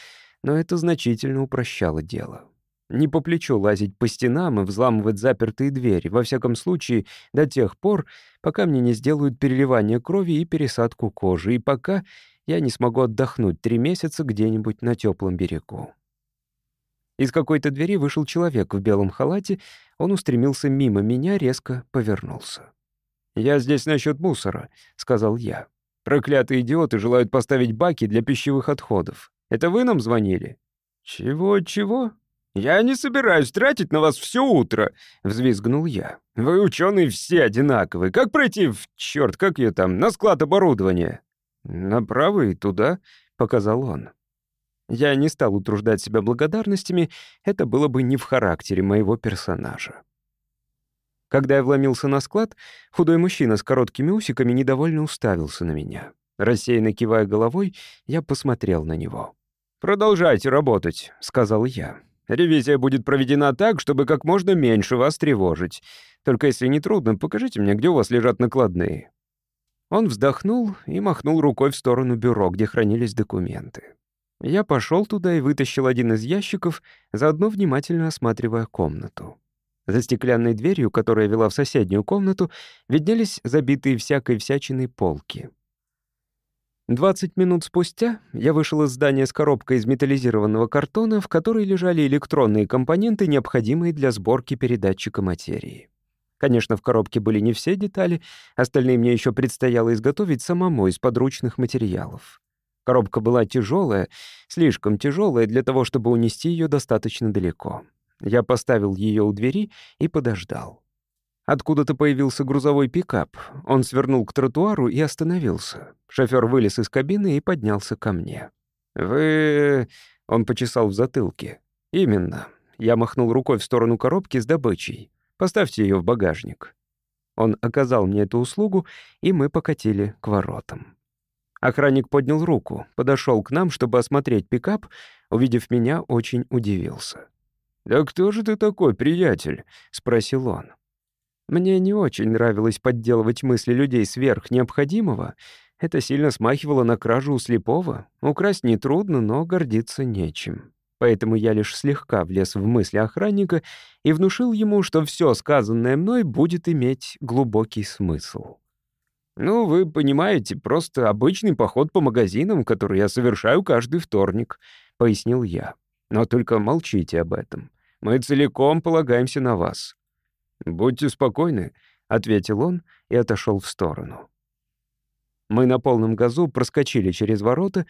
но это значительно упрощало дело. Не по плечу лазить по стенам и взламывать запертые двери, во всяком случае, до тех пор, пока мне не сделают переливание крови и пересадку кожи, и пока я не смогу отдохнуть три месяца где-нибудь на теплом берегу. Из какой-то двери вышел человек в белом халате, он устремился мимо меня, резко повернулся. «Я здесь насчет мусора», — сказал я. «Проклятые идиоты желают поставить баки для пищевых отходов. Это вы нам звонили?» «Чего-чего?» «Я не собираюсь тратить на вас все утро», — взвизгнул я. «Вы, ученые, все одинаковые. Как пройти в... черт, как ее там, на склад оборудования?» «Направо и туда», — показал он. Я не стал утруждать себя благодарностями, это было бы не в характере моего персонажа. Когда я вломился на склад, худой мужчина с короткими усиками недовольно уставился на меня. Рассеянно кивая головой, я посмотрел на него. «Продолжайте работать», — сказал я. Ревизия будет проведена так, чтобы как можно меньше вас тревожить. Только если не трудно, покажите мне, где у вас лежат накладные». Он вздохнул и махнул рукой в сторону бюро, где хранились документы. Я пошел туда и вытащил один из ящиков, заодно внимательно осматривая комнату. За стеклянной дверью, которая вела в соседнюю комнату, виднелись забитые всякой всячиной полки. 20 минут спустя я вышел из здания с коробкой из металлизированного картона, в которой лежали электронные компоненты, необходимые для сборки передатчика материи. Конечно, в коробке были не все детали, остальные мне еще предстояло изготовить самому из подручных материалов. Коробка была тяжелая, слишком тяжелая для того, чтобы унести ее достаточно далеко. Я поставил ее у двери и подождал. Откуда-то появился грузовой пикап. Он свернул к тротуару и остановился. Шофер вылез из кабины и поднялся ко мне. «Вы...» — он почесал в затылке. «Именно». Я махнул рукой в сторону коробки с добычей. «Поставьте ее в багажник». Он оказал мне эту услугу, и мы покатили к воротам. Охранник поднял руку, подошел к нам, чтобы осмотреть пикап. Увидев меня, очень удивился. «Да кто же ты такой, приятель?» — спросил он. Мне не очень нравилось подделывать мысли людей сверх необходимого. Это сильно смахивало на кражу у слепого. Украсть нетрудно, но гордиться нечем. Поэтому я лишь слегка влез в мысли охранника и внушил ему, что все сказанное мной будет иметь глубокий смысл. «Ну, вы понимаете, просто обычный поход по магазинам, который я совершаю каждый вторник», — пояснил я. «Но только молчите об этом. Мы целиком полагаемся на вас. «Будьте спокойны», — ответил он и отошел в сторону. Мы на полном газу проскочили через ворота.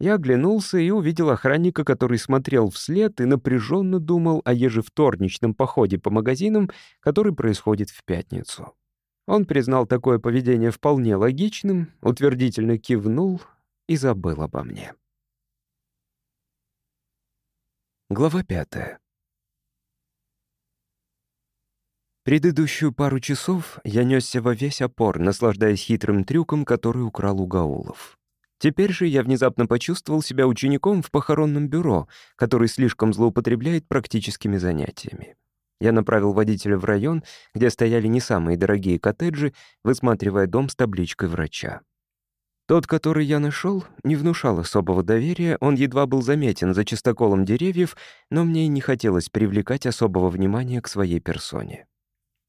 Я оглянулся и увидел охранника, который смотрел вслед и напряженно думал о ежевторничном походе по магазинам, который происходит в пятницу. Он признал такое поведение вполне логичным, утвердительно кивнул и забыл обо мне. Глава пятая. Предыдущую пару часов я несся во весь опор, наслаждаясь хитрым трюком, который украл у Гаулов. Теперь же я внезапно почувствовал себя учеником в похоронном бюро, который слишком злоупотребляет практическими занятиями. Я направил водителя в район, где стояли не самые дорогие коттеджи, высматривая дом с табличкой врача. Тот, который я нашел, не внушал особого доверия, он едва был заметен за чистоколом деревьев, но мне не хотелось привлекать особого внимания к своей персоне.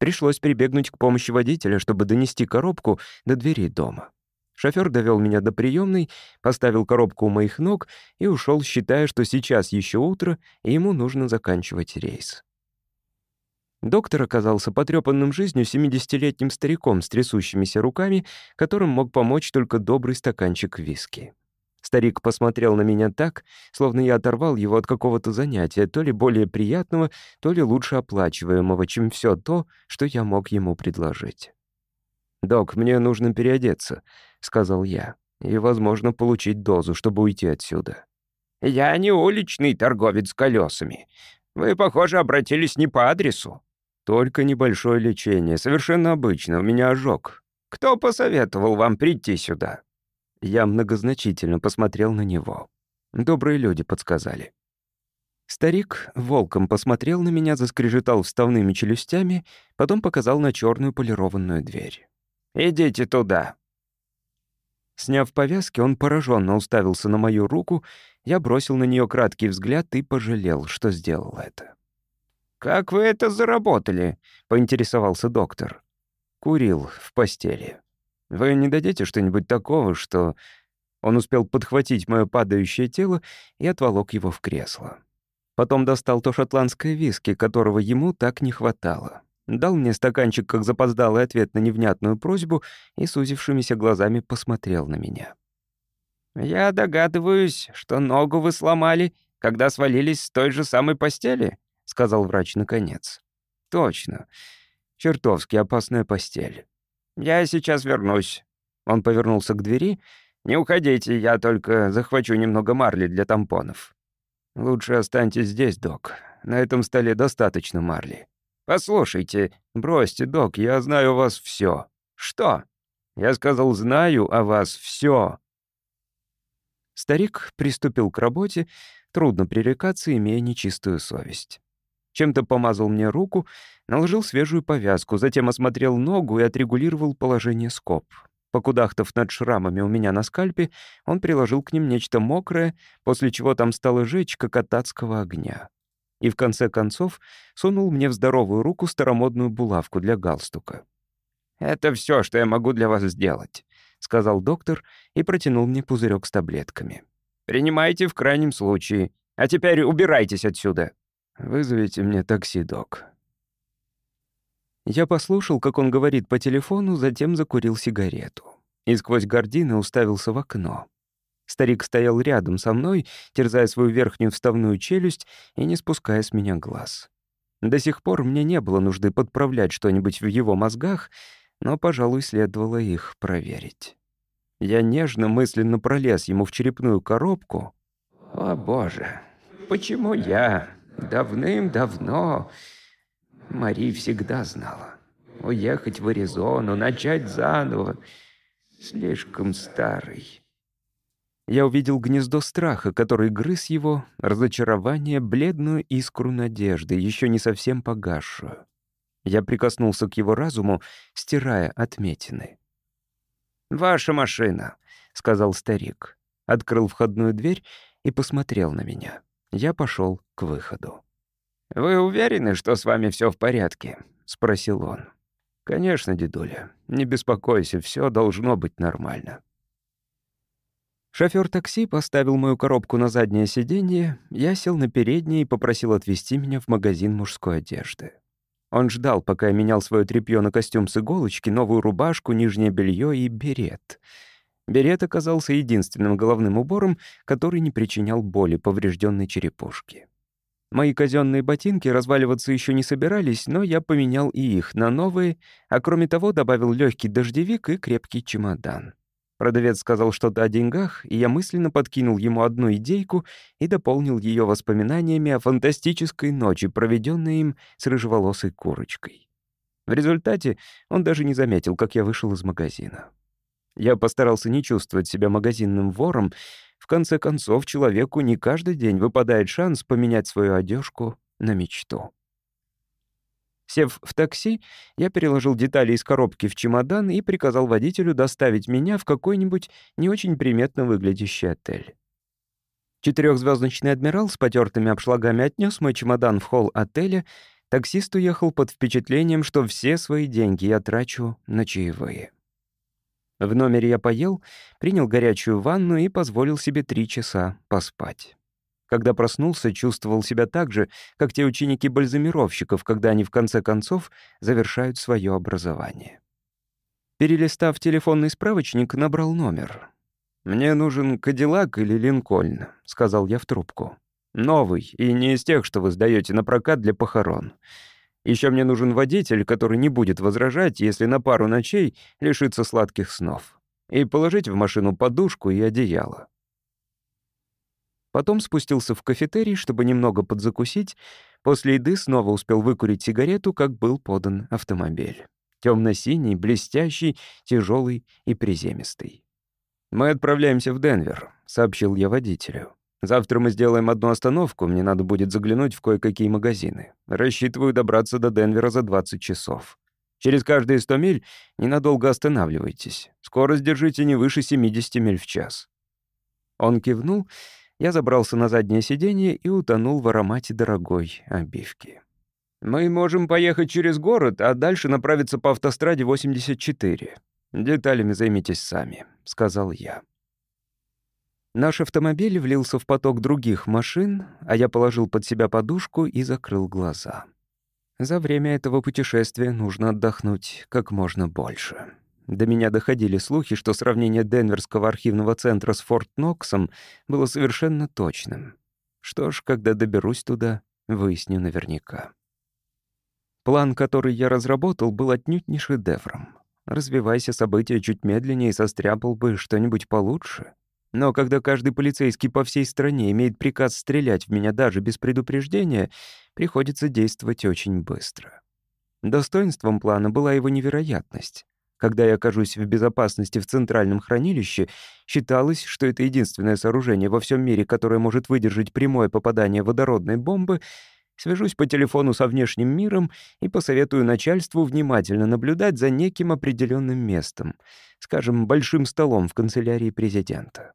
Пришлось прибегнуть к помощи водителя, чтобы донести коробку до двери дома. Шофер довел меня до приемной, поставил коробку у моих ног и ушел, считая, что сейчас еще утро, и ему нужно заканчивать рейс. Доктор оказался потрепанным жизнью 70-летним стариком с трясущимися руками, которым мог помочь только добрый стаканчик виски. Старик посмотрел на меня так, словно я оторвал его от какого-то занятия, то ли более приятного, то ли лучше оплачиваемого, чем все то, что я мог ему предложить. «Док, мне нужно переодеться», — сказал я, «и, возможно, получить дозу, чтобы уйти отсюда». Я не уличный торговец колесами. Вы, похоже, обратились не по адресу». «Только небольшое лечение, совершенно обычно, у меня ожог. Кто посоветовал вам прийти сюда?» Я многозначительно посмотрел на него. Добрые люди подсказали. Старик волком посмотрел на меня, заскрежетал вставными челюстями, потом показал на черную полированную дверь. «Идите туда». Сняв повязки, он пораженно уставился на мою руку, я бросил на нее краткий взгляд и пожалел, что сделал это. «Как вы это заработали?» — поинтересовался доктор. Курил в постели. «Вы не дадите что-нибудь такого, что...» Он успел подхватить мое падающее тело и отволок его в кресло. Потом достал то шотландское виски, которого ему так не хватало. Дал мне стаканчик, как запоздалый ответ на невнятную просьбу, и сузившимися глазами посмотрел на меня. «Я догадываюсь, что ногу вы сломали, когда свалились с той же самой постели», — сказал врач наконец. «Точно. Чертовски опасная постель. Я сейчас вернусь». Он повернулся к двери. «Не уходите, я только захвачу немного марли для тампонов». «Лучше останьтесь здесь, док. На этом столе достаточно марли». «Послушайте, бросьте, док, я знаю о вас все. «Что?» «Я сказал, знаю о вас все. Старик приступил к работе, трудно пререкаться, имея нечистую совесть. Чем-то помазал мне руку, наложил свежую повязку, затем осмотрел ногу и отрегулировал положение скоб. Покудахтав над шрамами у меня на скальпе, он приложил к ним нечто мокрое, после чего там стало жечь, как от адского огня. И в конце концов сунул мне в здоровую руку старомодную булавку для галстука. «Это все, что я могу для вас сделать», — сказал доктор и протянул мне пузырек с таблетками. «Принимайте в крайнем случае. А теперь убирайтесь отсюда». «Вызовите мне такси, док», я послушал, как он говорит по телефону, затем закурил сигарету. И сквозь гардины уставился в окно. Старик стоял рядом со мной, терзая свою верхнюю вставную челюсть и не спуская с меня глаз. До сих пор мне не было нужды подправлять что-нибудь в его мозгах, но, пожалуй, следовало их проверить. Я нежно мысленно пролез ему в черепную коробку. «О, Боже, почему я давным-давно Мари всегда знала. Уехать в Аризону, начать заново. Слишком старый. Я увидел гнездо страха, который грыз его, разочарование, бледную искру надежды, еще не совсем погасшую. Я прикоснулся к его разуму, стирая отметины. «Ваша машина», — сказал старик. Открыл входную дверь и посмотрел на меня. Я пошел к выходу. «Вы уверены, что с вами все в порядке?» — спросил он. «Конечно, дедуля. Не беспокойся, все должно быть нормально». Шофёр такси поставил мою коробку на заднее сиденье, я сел на переднее и попросил отвезти меня в магазин мужской одежды. Он ждал, пока я менял свое тряпьё на костюм с иголочки, новую рубашку, нижнее белье и берет. Берет оказался единственным головным убором, который не причинял боли поврежденной черепушке. Мои казенные ботинки разваливаться еще не собирались, но я поменял и их на новые, а кроме того добавил легкий дождевик и крепкий чемодан. Продавец сказал что-то о деньгах, и я мысленно подкинул ему одну идейку и дополнил ее воспоминаниями о фантастической ночи, проведенной им с рыжеволосой курочкой. В результате он даже не заметил, как я вышел из магазина. Я постарался не чувствовать себя магазинным вором, в конце концов, человеку не каждый день выпадает шанс поменять свою одежку на мечту. Сев в такси, я переложил детали из коробки в чемодан и приказал водителю доставить меня в какой-нибудь не очень приметно выглядящий отель. Четырехзвездочный адмирал с потертыми обшлагами отнес мой чемодан в холл отеля. Таксист уехал под впечатлением, что все свои деньги я трачу на чаевые. В номере я поел, принял горячую ванну и позволил себе три часа поспать. Когда проснулся, чувствовал себя так же, как те ученики бальзамировщиков, когда они в конце концов завершают свое образование. Перелистав телефонный справочник, набрал номер. «Мне нужен Кадиллак или Линкольн», — сказал я в трубку. «Новый, и не из тех, что вы сдаете на прокат для похорон. Еще мне нужен водитель, который не будет возражать, если на пару ночей лишится сладких снов. И положить в машину подушку и одеяло. Потом спустился в кафетерий, чтобы немного подзакусить. После еды снова успел выкурить сигарету, как был подан автомобиль. Темно-синий, блестящий, тяжелый и приземистый. «Мы отправляемся в Денвер», — сообщил я водителю. «Завтра мы сделаем одну остановку, мне надо будет заглянуть в кое-какие магазины. Рассчитываю добраться до Денвера за 20 часов. Через каждые 100 миль ненадолго останавливайтесь. Скорость держите не выше 70 миль в час». Он кивнул, я забрался на заднее сиденье и утонул в аромате дорогой обивки. «Мы можем поехать через город, а дальше направиться по автостраде 84. Деталями займитесь сами», — сказал я. Наш автомобиль влился в поток других машин, а я положил под себя подушку и закрыл глаза. За время этого путешествия нужно отдохнуть как можно больше. До меня доходили слухи, что сравнение Денверского архивного центра с Форт Ноксом было совершенно точным. Что ж, когда доберусь туда, выясню наверняка. План, который я разработал, был отнюдь не шедевром. Развивайся события чуть медленнее, состряпал бы что-нибудь получше. Но когда каждый полицейский по всей стране имеет приказ стрелять в меня даже без предупреждения, приходится действовать очень быстро. Достоинством плана была его невероятность. Когда я окажусь в безопасности в центральном хранилище, считалось, что это единственное сооружение во всем мире, которое может выдержать прямое попадание водородной бомбы, свяжусь по телефону со внешним миром и посоветую начальству внимательно наблюдать за неким определенным местом, скажем, большим столом в канцелярии президента.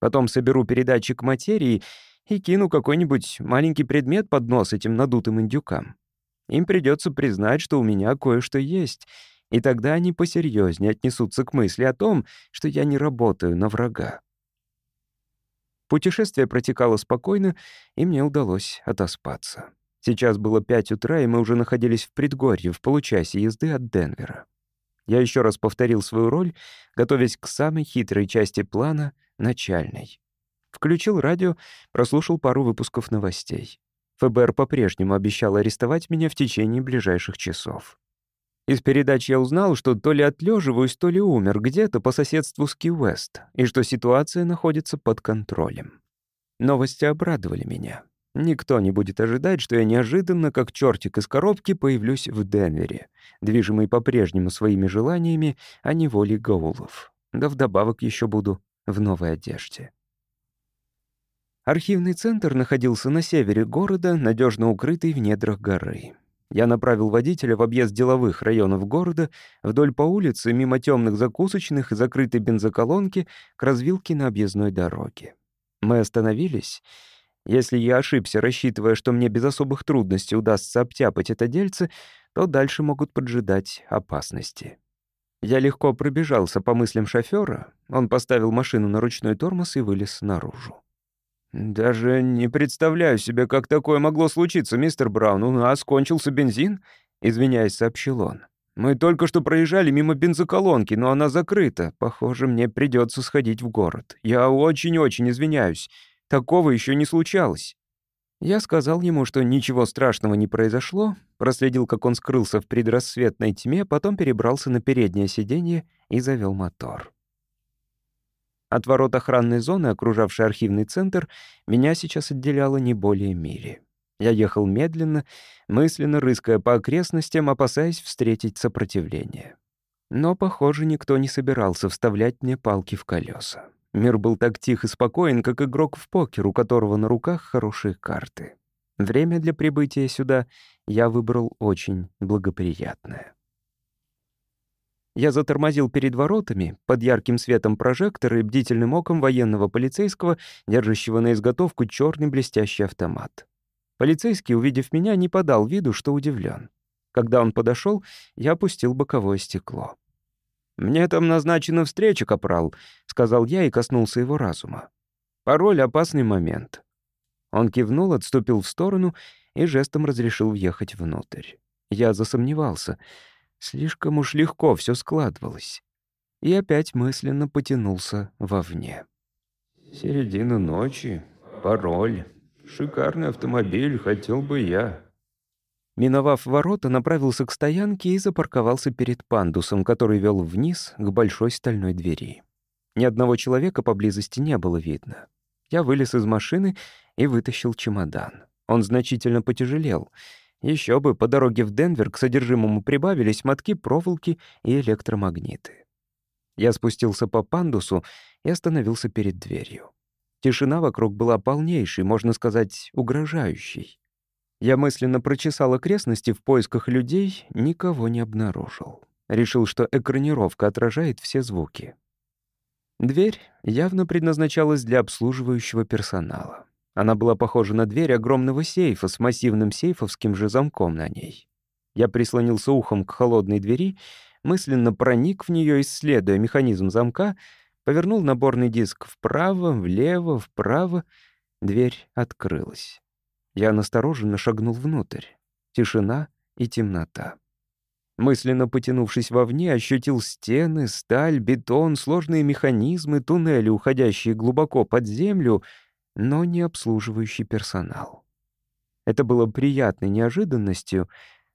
Потом соберу передатчик материи и кину какой-нибудь маленький предмет под нос этим надутым индюкам. Им придется признать, что у меня кое-что есть — и тогда они посерьезнее отнесутся к мысли о том, что я не работаю на врага. Путешествие протекало спокойно, и мне удалось отоспаться. Сейчас было пять утра, и мы уже находились в предгорье, в получасе езды от Денвера. Я еще раз повторил свою роль, готовясь к самой хитрой части плана — начальной. Включил радио, прослушал пару выпусков новостей. ФБР по-прежнему обещал арестовать меня в течение ближайших часов. Из передач я узнал, что то ли отлеживаюсь, то ли умер где-то по соседству с Ки-Уэст, и что ситуация находится под контролем. Новости обрадовали меня. Никто не будет ожидать, что я неожиданно, как чертик из коробки, появлюсь в Денвере, движимый по-прежнему своими желаниями, а не волей Гоулов. Да вдобавок еще буду в новой одежде. Архивный центр находился на севере города, надежно укрытый в недрах горы. Я направил водителя в объезд деловых районов города, вдоль по улице, мимо темных закусочных и закрытой бензоколонки, к развилке на объездной дороге. Мы остановились. Если я ошибся, рассчитывая, что мне без особых трудностей удастся обтяпать это дельце, то дальше могут поджидать опасности. Я легко пробежался по мыслям шофера. Он поставил машину на ручной тормоз и вылез наружу. «Даже не представляю себе, как такое могло случиться, мистер Браун. У нас кончился бензин?» — извиняясь, сообщил он. «Мы только что проезжали мимо бензоколонки, но она закрыта. Похоже, мне придется сходить в город. Я очень-очень извиняюсь. Такого еще не случалось». Я сказал ему, что ничего страшного не произошло, проследил, как он скрылся в предрассветной тьме, потом перебрался на переднее сиденье и завел мотор. От ворот охранной зоны, окружавшей архивный центр, меня сейчас отделяло не более мили. Я ехал медленно, мысленно рыская по окрестностям, опасаясь встретить сопротивление. Но, похоже, никто не собирался вставлять мне палки в колеса. Мир был так тих и спокоен, как игрок в покер, у которого на руках хорошие карты. Время для прибытия сюда я выбрал очень благоприятное. Я затормозил перед воротами, под ярким светом прожектора и бдительным оком военного полицейского, держащего на изготовку черный блестящий автомат. Полицейский, увидев меня, не подал виду, что удивлен. Когда он подошел, я опустил боковое стекло. «Мне там назначена встреча, капрал», — сказал я и коснулся его разума. «Пароль — опасный момент». Он кивнул, отступил в сторону и жестом разрешил въехать внутрь. Я засомневался — Слишком уж легко все складывалось. И опять мысленно потянулся вовне. «Середина ночи, пароль, шикарный автомобиль, хотел бы я». Миновав ворота, направился к стоянке и запарковался перед пандусом, который вел вниз к большой стальной двери. Ни одного человека поблизости не было видно. Я вылез из машины и вытащил чемодан. Он значительно потяжелел. Еще бы, по дороге в Денвер к содержимому прибавились мотки проволоки и электромагниты. Я спустился по пандусу и остановился перед дверью. Тишина вокруг была полнейшей, можно сказать, угрожающей. Я мысленно прочесал окрестности в поисках людей, никого не обнаружил. Решил, что экранировка отражает все звуки. Дверь явно предназначалась для обслуживающего персонала. Она была похожа на дверь огромного сейфа с массивным сейфовским же замком на ней. Я прислонился ухом к холодной двери, мысленно проник в нее, исследуя механизм замка, повернул наборный диск вправо, влево, вправо. Дверь открылась. Я настороженно шагнул внутрь. Тишина и темнота. Мысленно потянувшись вовне, ощутил стены, сталь, бетон, сложные механизмы, туннели, уходящие глубоко под землю — но не обслуживающий персонал. Это было приятной неожиданностью,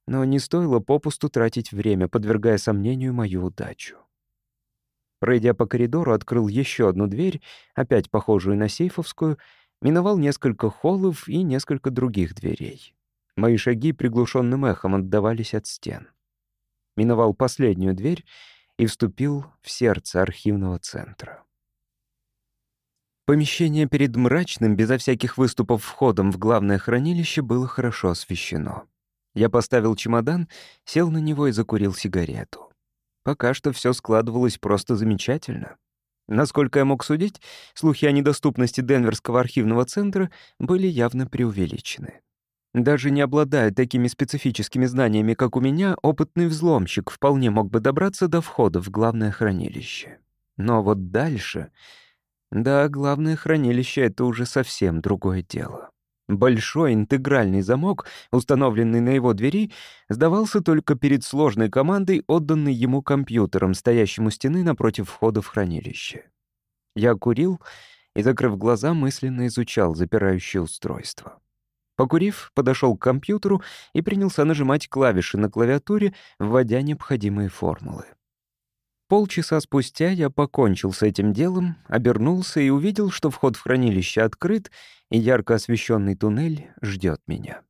но не стоило попусту тратить время, подвергая сомнению мою удачу. Пройдя по коридору, открыл еще одну дверь, опять похожую на сейфовскую, миновал несколько холлов и несколько других дверей. Мои шаги приглушенным эхом отдавались от стен. Миновал последнюю дверь и вступил в сердце архивного центра. Помещение перед мрачным, безо всяких выступов входом в главное хранилище было хорошо освещено. Я поставил чемодан, сел на него и закурил сигарету. Пока что все складывалось просто замечательно. Насколько я мог судить, слухи о недоступности Денверского архивного центра были явно преувеличены. Даже не обладая такими специфическими знаниями, как у меня, опытный взломщик вполне мог бы добраться до входа в главное хранилище. Но вот дальше да, главное хранилище — это уже совсем другое дело. Большой интегральный замок, установленный на его двери, сдавался только перед сложной командой, отданной ему компьютером, стоящим у стены напротив входа в хранилище. Я курил и, закрыв глаза, мысленно изучал запирающее устройство. Покурив, подошел к компьютеру и принялся нажимать клавиши на клавиатуре, вводя необходимые формулы. Полчаса спустя я покончил с этим делом, обернулся и увидел, что вход в хранилище открыт, и ярко освещенный туннель ждет меня.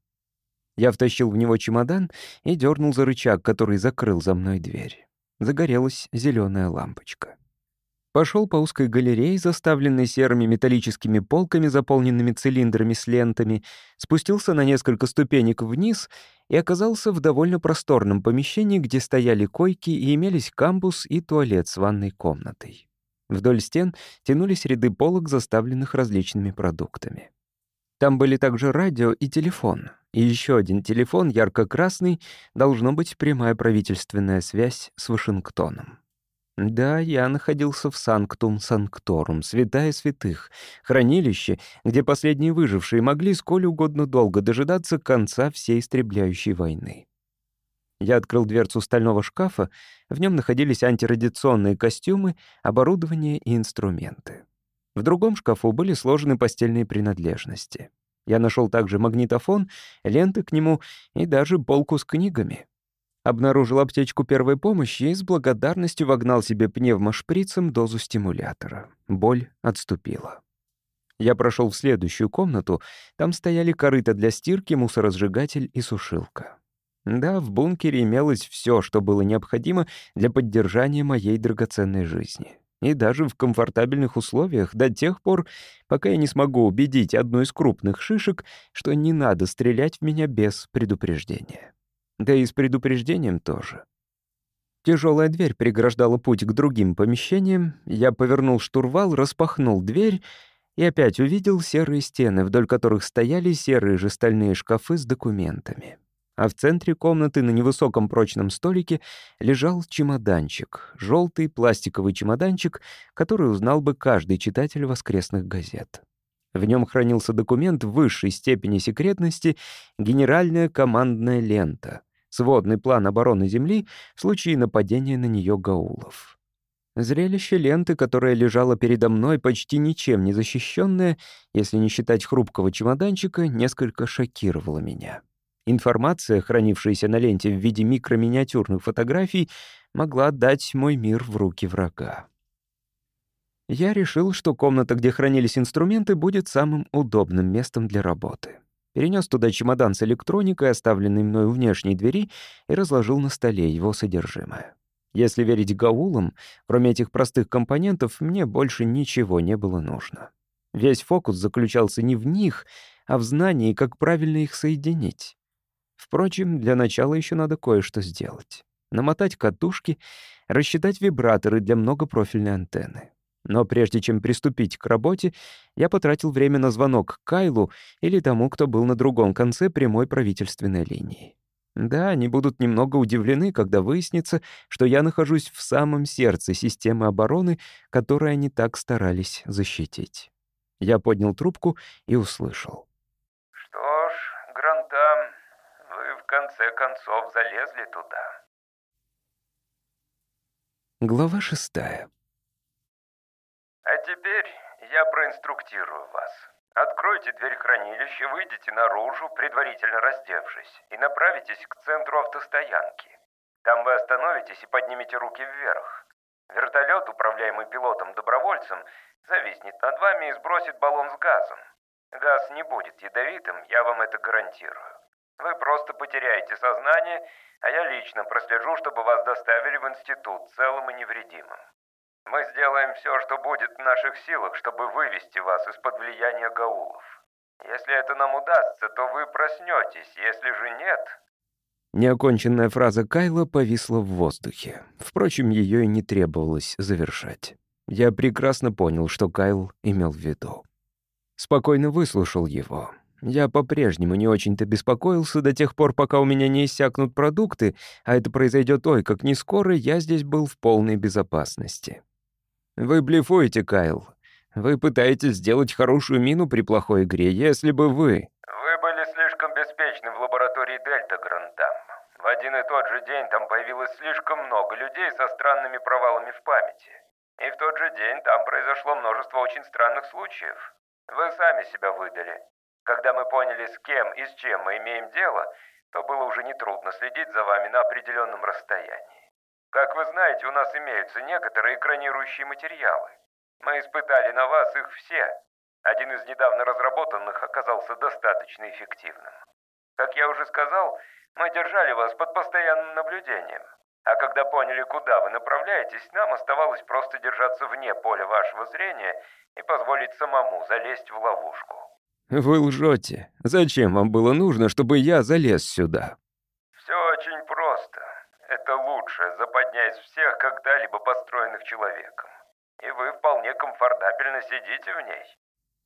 Я втащил в него чемодан и дернул за рычаг, который закрыл за мной дверь. Загорелась зеленая лампочка. Пошел по узкой галерее, заставленной серыми металлическими полками, заполненными цилиндрами с лентами, спустился на несколько ступенек вниз и оказался в довольно просторном помещении, где стояли койки и имелись камбус и туалет с ванной комнатой. Вдоль стен тянулись ряды полок, заставленных различными продуктами. Там были также радио и телефон. И еще один телефон, ярко-красный, должно быть прямая правительственная связь с Вашингтоном. Да, я находился в Санктум Санкторум, святая святых, хранилище, где последние выжившие могли сколь угодно долго дожидаться конца всей истребляющей войны. Я открыл дверцу стального шкафа, в нем находились антирадиационные костюмы, оборудование и инструменты. В другом шкафу были сложены постельные принадлежности. Я нашел также магнитофон, ленты к нему и даже полку с книгами. Обнаружил аптечку первой помощи и с благодарностью вогнал себе пневмошприцем дозу стимулятора. Боль отступила. Я прошел в следующую комнату. Там стояли корыта для стирки, мусоросжигатель и сушилка. Да, в бункере имелось все, что было необходимо для поддержания моей драгоценной жизни. И даже в комфортабельных условиях до тех пор, пока я не смогу убедить одну из крупных шишек, что не надо стрелять в меня без предупреждения. Да и с предупреждением тоже. Тяжелая дверь преграждала путь к другим помещениям. Я повернул штурвал, распахнул дверь и опять увидел серые стены, вдоль которых стояли серые же стальные шкафы с документами. А в центре комнаты на невысоком прочном столике лежал чемоданчик, желтый пластиковый чемоданчик, который узнал бы каждый читатель воскресных газет. В нем хранился документ высшей степени секретности «Генеральная командная лента», сводный план обороны Земли в случае нападения на нее гаулов. Зрелище ленты, которая лежала передо мной, почти ничем не защищенная, если не считать хрупкого чемоданчика, несколько шокировало меня. Информация, хранившаяся на ленте в виде микроминиатюрных фотографий, могла отдать мой мир в руки врага. Я решил, что комната, где хранились инструменты, будет самым удобным местом для работы. Перенес туда чемодан с электроникой, оставленный мною у внешней двери, и разложил на столе его содержимое. Если верить Гаулам, кроме этих простых компонентов, мне больше ничего не было нужно. Весь фокус заключался не в них, а в знании, как правильно их соединить. Впрочем, для начала еще надо кое-что сделать. Намотать катушки, рассчитать вибраторы для многопрофильной антенны. Но прежде чем приступить к работе, я потратил время на звонок Кайлу или тому, кто был на другом конце прямой правительственной линии. Да, они будут немного удивлены, когда выяснится, что я нахожусь в самом сердце системы обороны, которую они так старались защитить. Я поднял трубку и услышал. «Что ж, Грантам, вы в конце концов залезли туда». Глава шестая. А теперь я проинструктирую вас. Откройте дверь хранилища, выйдите наружу, предварительно раздевшись, и направитесь к центру автостоянки. Там вы остановитесь и поднимете руки вверх. Вертолет, управляемый пилотом-добровольцем, зависнет над вами и сбросит баллон с газом. Газ не будет ядовитым, я вам это гарантирую. Вы просто потеряете сознание, а я лично прослежу, чтобы вас доставили в институт целым и невредимым. Мы сделаем все, что будет в наших силах, чтобы вывести вас из-под влияния гаулов. Если это нам удастся, то вы проснетесь, если же нет...» Неоконченная фраза Кайла повисла в воздухе. Впрочем, ее и не требовалось завершать. Я прекрасно понял, что Кайл имел в виду. Спокойно выслушал его. Я по-прежнему не очень-то беспокоился до тех пор, пока у меня не иссякнут продукты, а это произойдет ой, как не скоро, я здесь был в полной безопасности. Вы блефуете, Кайл. Вы пытаетесь сделать хорошую мину при плохой игре, если бы вы... Вы были слишком беспечны в лаборатории Дельта, Грантам. В один и тот же день там появилось слишком много людей со странными провалами в памяти. И в тот же день там произошло множество очень странных случаев. Вы сами себя выдали. Когда мы поняли, с кем и с чем мы имеем дело, то было уже нетрудно следить за вами на определенном расстоянии. Как вы знаете, у нас имеются некоторые экранирующие материалы. Мы испытали на вас их все. Один из недавно разработанных оказался достаточно эффективным. Как я уже сказал, мы держали вас под постоянным наблюдением. А когда поняли, куда вы направляетесь, нам оставалось просто держаться вне поля вашего зрения и позволить самому залезть в ловушку. Вы лжете. Зачем вам было нужно, чтобы я залез сюда? Это лучшая западня из всех когда-либо построенных человеком. И вы вполне комфортабельно сидите в ней.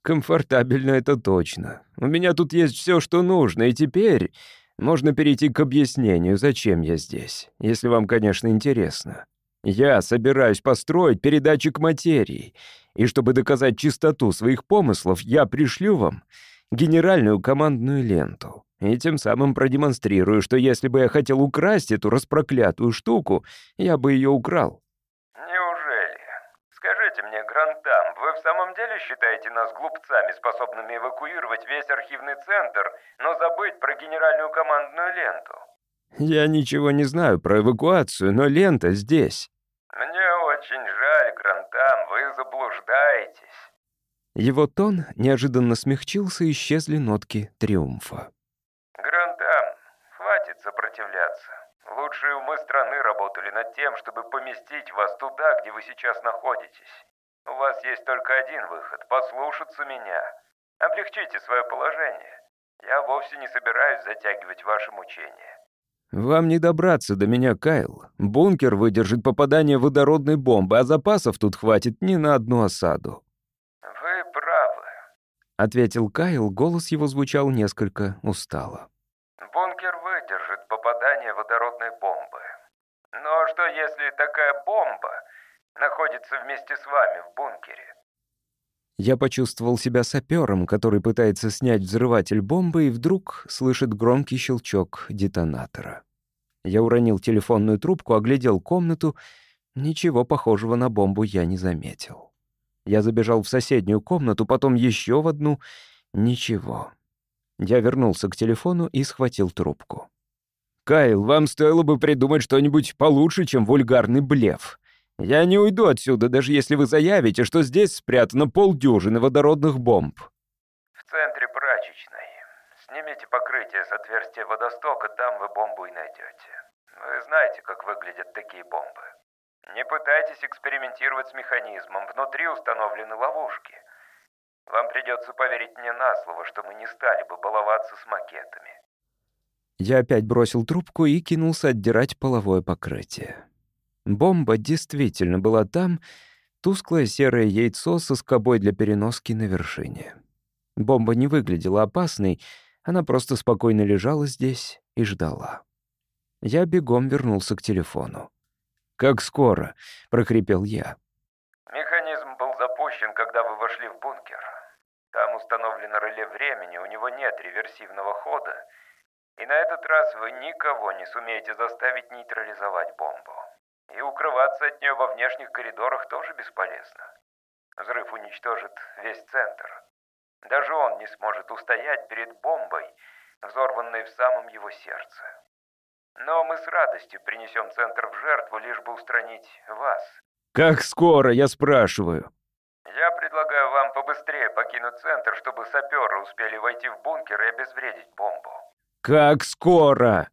Комфортабельно это точно. У меня тут есть все, что нужно, и теперь можно перейти к объяснению, зачем я здесь, если вам, конечно, интересно. Я собираюсь построить передатчик материи, и чтобы доказать чистоту своих помыслов, я пришлю вам генеральную командную ленту. И тем самым продемонстрирую, что если бы я хотел украсть эту распроклятую штуку, я бы ее украл. Неужели? Скажите мне, Грантам, вы в самом деле считаете нас глупцами, способными эвакуировать весь архивный центр, но забыть про генеральную командную ленту? Я ничего не знаю про эвакуацию, но лента здесь. Мне очень жаль, Грантам, вы заблуждаетесь. Его тон неожиданно смягчился, и исчезли нотки триумфа. Сопротивляться. Лучшие умы страны работали над тем, чтобы поместить вас туда, где вы сейчас находитесь. У вас есть только один выход — послушаться меня. Облегчите свое положение. Я вовсе не собираюсь затягивать ваше мучение. «Вам не добраться до меня, Кайл. Бункер выдержит попадание водородной бомбы, а запасов тут хватит не на одну осаду». «Вы правы», — ответил Кайл, голос его звучал несколько устало попадания водородной бомбы. Но что если такая бомба находится вместе с вами в бункере? Я почувствовал себя сапером, который пытается снять взрыватель бомбы и вдруг слышит громкий щелчок детонатора. Я уронил телефонную трубку, оглядел комнату. Ничего похожего на бомбу я не заметил. Я забежал в соседнюю комнату, потом еще в одну. Ничего. Я вернулся к телефону и схватил трубку. «Кайл, вам стоило бы придумать что-нибудь получше, чем вульгарный блеф». Я не уйду отсюда, даже если вы заявите, что здесь спрятано полдюжины водородных бомб. В центре прачечной. Снимите покрытие с отверстия водостока, там вы бомбу и найдете. Вы знаете, как выглядят такие бомбы. Не пытайтесь экспериментировать с механизмом, внутри установлены ловушки. Вам придется поверить мне на слово, что мы не стали бы баловаться с макетами. Я опять бросил трубку и кинулся отдирать половое покрытие. Бомба действительно была там, тусклое серое яйцо со скобой для переноски на вершине. Бомба не выглядела опасной, она просто спокойно лежала здесь и ждала. Я бегом вернулся к телефону. «Как скоро?» — прохрипел я. Механизм был запущен, когда вы вошли в бункер. Там установлено реле времени, у него нет реверсивного хода, и на этот раз вы никого не сумеете заставить нейтрализовать бомбу. И укрываться от нее во внешних коридорах тоже бесполезно. Взрыв уничтожит весь центр. Даже он не сможет устоять перед бомбой, взорванной в самом его сердце. Но мы с радостью принесем центр в жертву, лишь бы устранить вас. «Как скоро, я спрашиваю?» Я предлагаю вам побыстрее покинуть центр, чтобы саперы успели войти в бункер и обезвредить бомбу. «Как скоро?»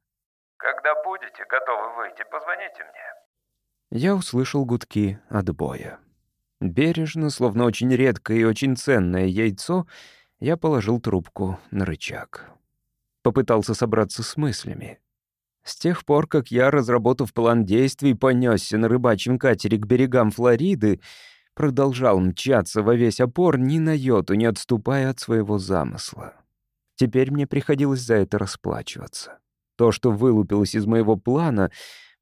Когда будете готовы выйти, позвоните мне. Я услышал гудки отбоя. Бережно, словно очень редкое и очень ценное яйцо, я положил трубку на рычаг. Попытался собраться с мыслями. С тех пор, как я, разработав план действий, понесся на рыбачьем катере к берегам Флориды, продолжал мчаться во весь опор, ни на йоту не отступая от своего замысла. Теперь мне приходилось за это расплачиваться. То, что вылупилось из моего плана,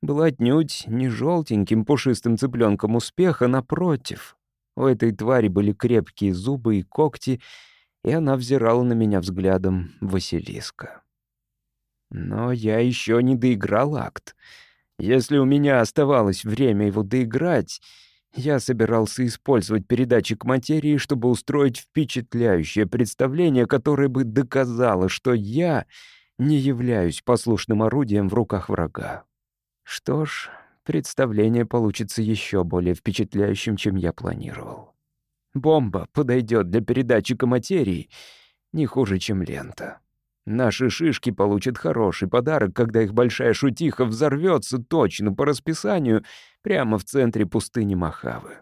было отнюдь не желтеньким пушистым цыпленком успеха, напротив. У этой твари были крепкие зубы и когти, и она взирала на меня взглядом Василиска. Но я еще не доиграл акт. Если у меня оставалось время его доиграть, я собирался использовать передатчик материи, чтобы устроить впечатляющее представление, которое бы доказало, что я не являюсь послушным орудием в руках врага. Что ж, представление получится еще более впечатляющим, чем я планировал. Бомба подойдет для передатчика материи не хуже, чем лента. Наши шишки получат хороший подарок, когда их большая шутиха взорвется точно по расписанию прямо в центре пустыни Махавы.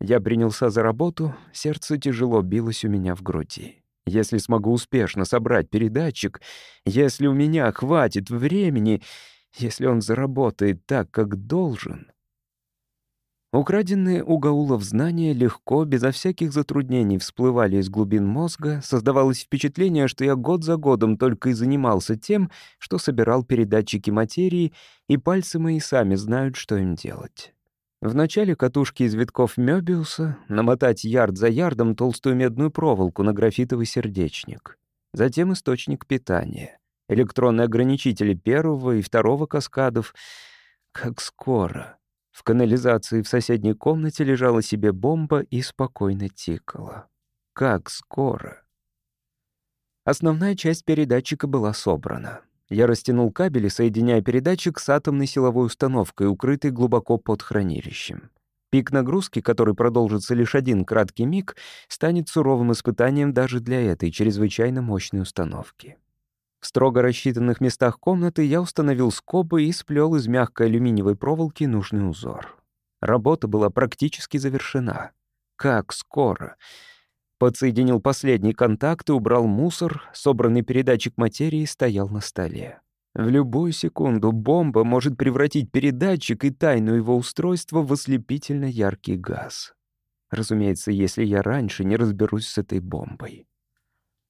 Я принялся за работу, сердце тяжело билось у меня в груди. Если смогу успешно собрать передатчик, если у меня хватит времени, если он заработает так, как должен, Украденные у Гаулов знания легко, безо всяких затруднений всплывали из глубин мозга, создавалось впечатление, что я год за годом только и занимался тем, что собирал передатчики материи, и пальцы мои сами знают, что им делать. Вначале катушки из витков Мёбиуса, намотать ярд за ярдом толстую медную проволоку на графитовый сердечник. Затем источник питания. Электронные ограничители первого и второго каскадов. Как скоро. В канализации в соседней комнате лежала себе бомба и спокойно тикала. Как скоро. Основная часть передатчика была собрана. Я растянул кабели, соединяя передатчик с атомной силовой установкой, укрытой глубоко под хранилищем. Пик нагрузки, который продолжится лишь один краткий миг, станет суровым испытанием даже для этой чрезвычайно мощной установки. В строго рассчитанных местах комнаты я установил скобы и сплел из мягкой алюминиевой проволоки нужный узор. Работа была практически завершена. Как скоро! Подсоединил последний контакт и убрал мусор, собранный передатчик материи стоял на столе. В любую секунду бомба может превратить передатчик и тайну его устройства в ослепительно яркий газ. Разумеется, если я раньше не разберусь с этой бомбой.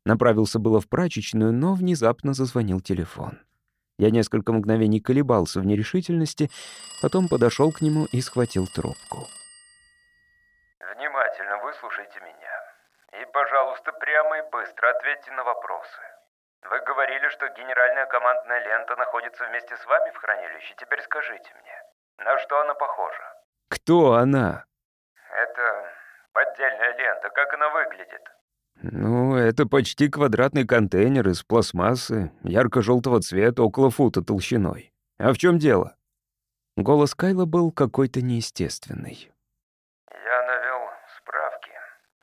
Направился было в прачечную, но внезапно зазвонил телефон. Я несколько мгновений колебался в нерешительности, потом подошел к нему и схватил трубку. Внимательно выслушайте меня. И, пожалуйста, прямо и быстро ответьте на вопросы. Вы говорили, что генеральная командная лента находится вместе с вами в хранилище. Теперь скажите мне, на что она похожа? Кто она? Это поддельная лента. Как она выглядит? Ну, это почти квадратный контейнер из пластмассы, ярко-желтого цвета, около фута толщиной. А в чем дело? Голос Кайла был какой-то неестественный. Я навел справки.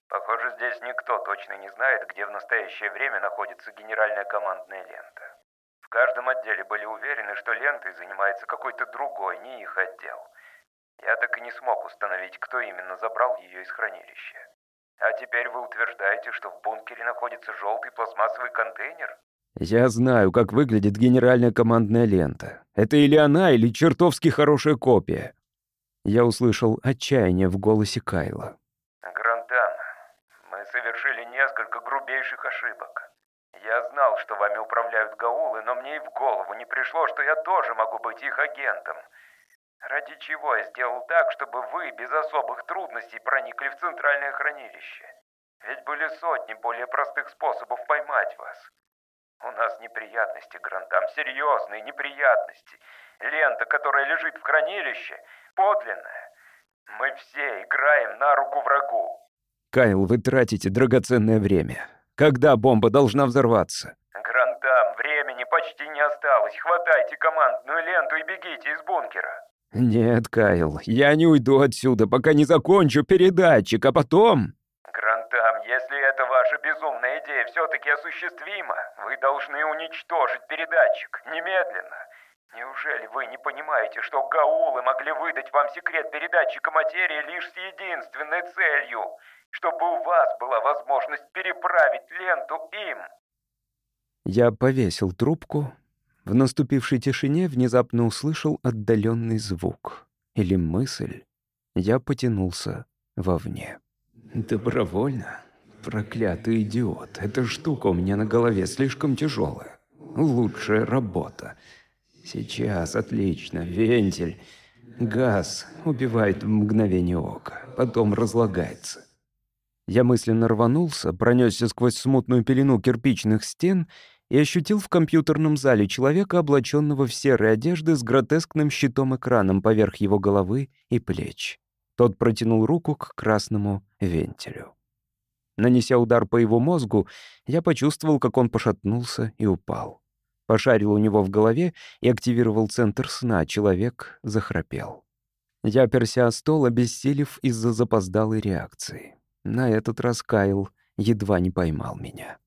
Похоже, здесь никто точно не знает, где в настоящее время находится генеральная командная лента. В каждом отделе были уверены, что лентой занимается какой-то другой, не их отдел. Я так и не смог установить, кто именно забрал ее из хранилища. А теперь вы утверждаете, что в бункере находится желтый пластмассовый контейнер? Я знаю, как выглядит генеральная командная лента. Это или она, или чертовски хорошая копия. Я услышал отчаяние в голосе Кайла. Грантам, мы совершили несколько грубейших ошибок. Я знал, что вами управляют гаулы, но мне и в голову не пришло, что я тоже могу быть их агентом. Ради чего я сделал так, чтобы вы без особых трудностей проникли в центральное хранилище? Ведь были сотни более простых способов поймать вас. У нас неприятности, Грантам, серьезные неприятности. Лента, которая лежит в хранилище, подлинная. Мы все играем на руку врагу. Кайл, вы тратите драгоценное время. Когда бомба должна взорваться? Грантам, времени почти не осталось. Хватайте командную ленту и бегите из бункера. «Нет, Кайл, я не уйду отсюда, пока не закончу передатчик, а потом...» «Грантам, если эта ваша безумная идея все-таки осуществима, вы должны уничтожить передатчик немедленно. Неужели вы не понимаете, что гаулы могли выдать вам секрет передатчика материи лишь с единственной целью, чтобы у вас была возможность переправить ленту им?» Я повесил трубку, в наступившей тишине внезапно услышал отдаленный звук или мысль. Я потянулся вовне. «Добровольно? Проклятый идиот. Эта штука у меня на голове слишком тяжелая. Лучшая работа. Сейчас, отлично. Вентиль. Газ убивает в мгновение ока. Потом разлагается. Я мысленно рванулся, пронесся сквозь смутную пелену кирпичных стен и ощутил в компьютерном зале человека, облаченного в серые одежды с гротескным щитом-экраном поверх его головы и плеч. Тот протянул руку к красному вентилю. Нанеся удар по его мозгу, я почувствовал, как он пошатнулся и упал. Пошарил у него в голове и активировал центр сна. Человек захрапел. Я оперся о стол, обессилев из-за запоздалой реакции. На этот раз Кайл едва не поймал меня.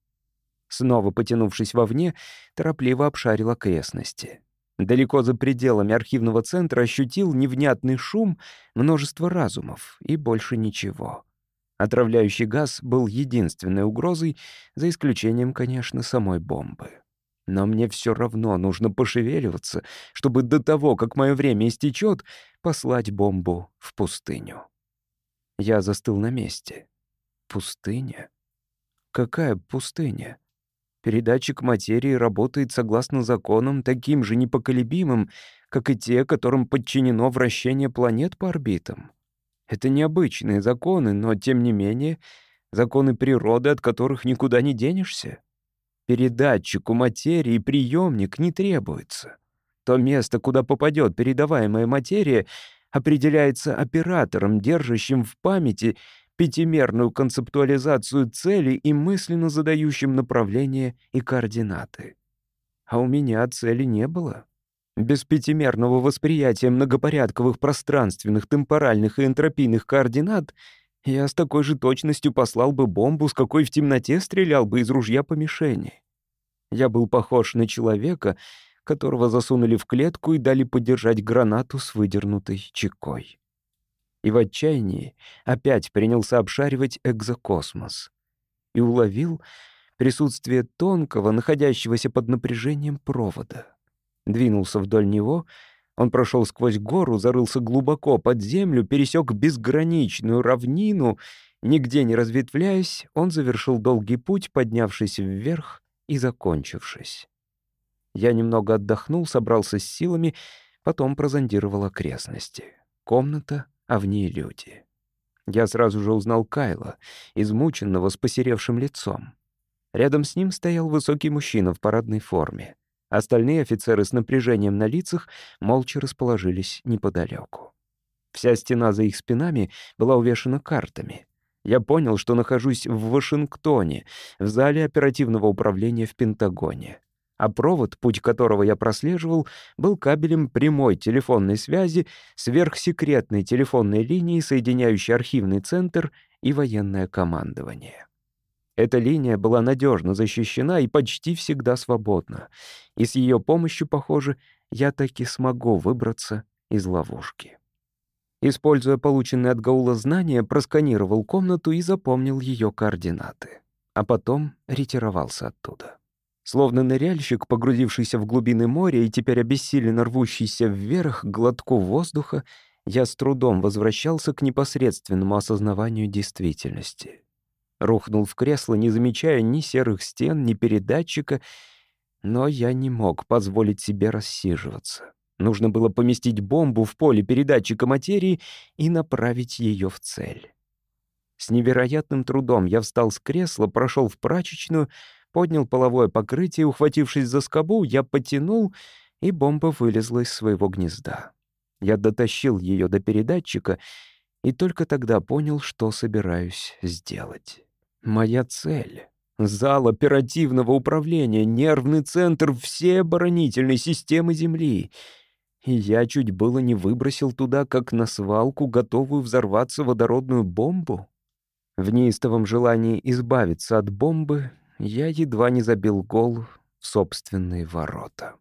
Снова потянувшись вовне, торопливо обшарил окрестности. Далеко за пределами архивного центра ощутил невнятный шум, множество разумов и больше ничего. Отравляющий газ был единственной угрозой, за исключением, конечно, самой бомбы. Но мне все равно нужно пошевеливаться, чтобы до того, как мое время истечет, послать бомбу в пустыню. Я застыл на месте. Пустыня? Какая пустыня? Передатчик материи работает согласно законам, таким же непоколебимым, как и те, которым подчинено вращение планет по орбитам. Это необычные законы, но, тем не менее, законы природы, от которых никуда не денешься. Передатчику материи приемник не требуется. То место, куда попадет передаваемая материя, определяется оператором, держащим в памяти пятимерную концептуализацию цели и мысленно задающим направление и координаты. А у меня цели не было. Без пятимерного восприятия многопорядковых пространственных, темпоральных и энтропийных координат я с такой же точностью послал бы бомбу, с какой в темноте стрелял бы из ружья по мишени. Я был похож на человека, которого засунули в клетку и дали подержать гранату с выдернутой чекой и в отчаянии опять принялся обшаривать экзокосмос и уловил присутствие тонкого, находящегося под напряжением провода. Двинулся вдоль него, он прошел сквозь гору, зарылся глубоко под землю, пересек безграничную равнину, нигде не разветвляясь, он завершил долгий путь, поднявшись вверх и закончившись. Я немного отдохнул, собрался с силами, потом прозондировал окрестности. Комната а в ней люди. Я сразу же узнал Кайла, измученного с посеревшим лицом. Рядом с ним стоял высокий мужчина в парадной форме. Остальные офицеры с напряжением на лицах молча расположились неподалеку. Вся стена за их спинами была увешана картами. Я понял, что нахожусь в Вашингтоне, в зале оперативного управления в Пентагоне. А провод, путь которого я прослеживал, был кабелем прямой телефонной связи, сверхсекретной телефонной линии, соединяющей архивный центр и военное командование. Эта линия была надежно защищена и почти всегда свободна, и с ее помощью, похоже, я таки смогу выбраться из ловушки. Используя полученные от Гаула знания, просканировал комнату и запомнил ее координаты. А потом ретировался оттуда. Словно ныряльщик, погрузившийся в глубины моря и теперь обессиленно рвущийся вверх глотку воздуха, я с трудом возвращался к непосредственному осознаванию действительности. Рухнул в кресло, не замечая ни серых стен, ни передатчика, но я не мог позволить себе рассиживаться. Нужно было поместить бомбу в поле передатчика материи и направить ее в цель. С невероятным трудом я встал с кресла, прошел в прачечную, поднял половое покрытие, ухватившись за скобу, я потянул, и бомба вылезла из своего гнезда. Я дотащил ее до передатчика и только тогда понял, что собираюсь сделать. Моя цель — зал оперативного управления, нервный центр всей оборонительной системы Земли — и я чуть было не выбросил туда, как на свалку, готовую взорваться водородную бомбу. В неистовом желании избавиться от бомбы я едва не забил гол в собственные ворота.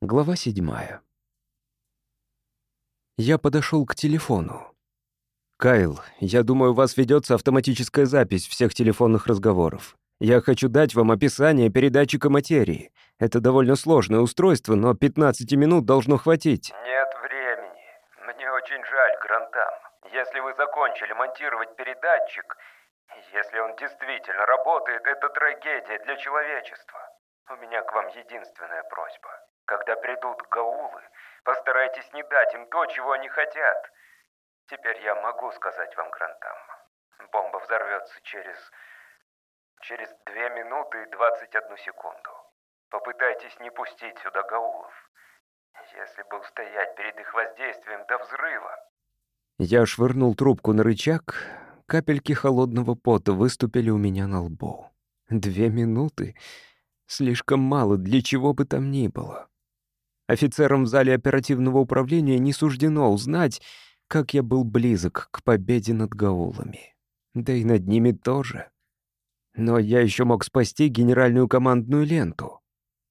Глава седьмая. Я подошел к телефону. «Кайл, я думаю, у вас ведется автоматическая запись всех телефонных разговоров. Я хочу дать вам описание передатчика материи. Это довольно сложное устройство, но 15 минут должно хватить». «Нет времени. Мне очень жаль, Грантам. Если вы закончили монтировать передатчик, если он действительно работает, это трагедия для человечества. У меня к вам единственная просьба. Когда придут гаулы, постарайтесь не дать им то, чего они хотят. Теперь я могу сказать вам, Грантам. Бомба взорвется через... через 2 минуты и 21 секунду. Попытайтесь не пустить сюда гаулов. Если бы устоять перед их воздействием до взрыва. Я швырнул трубку на рычаг, капельки холодного пота выступили у меня на лбу. Две минуты? Слишком мало для чего бы там ни было. Офицерам в зале оперативного управления не суждено узнать, как я был близок к победе над гаулами. Да и над ними тоже. Но я еще мог спасти генеральную командную ленту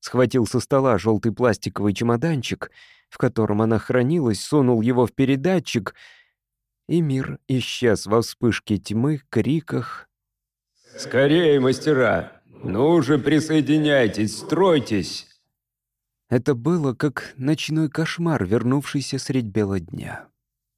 схватил со стола желтый пластиковый чемоданчик, в котором она хранилась, сунул его в передатчик, и мир исчез во вспышке тьмы, криках. «Скорее, мастера! Ну же, присоединяйтесь, стройтесь!» Это было как ночной кошмар, вернувшийся средь бела дня.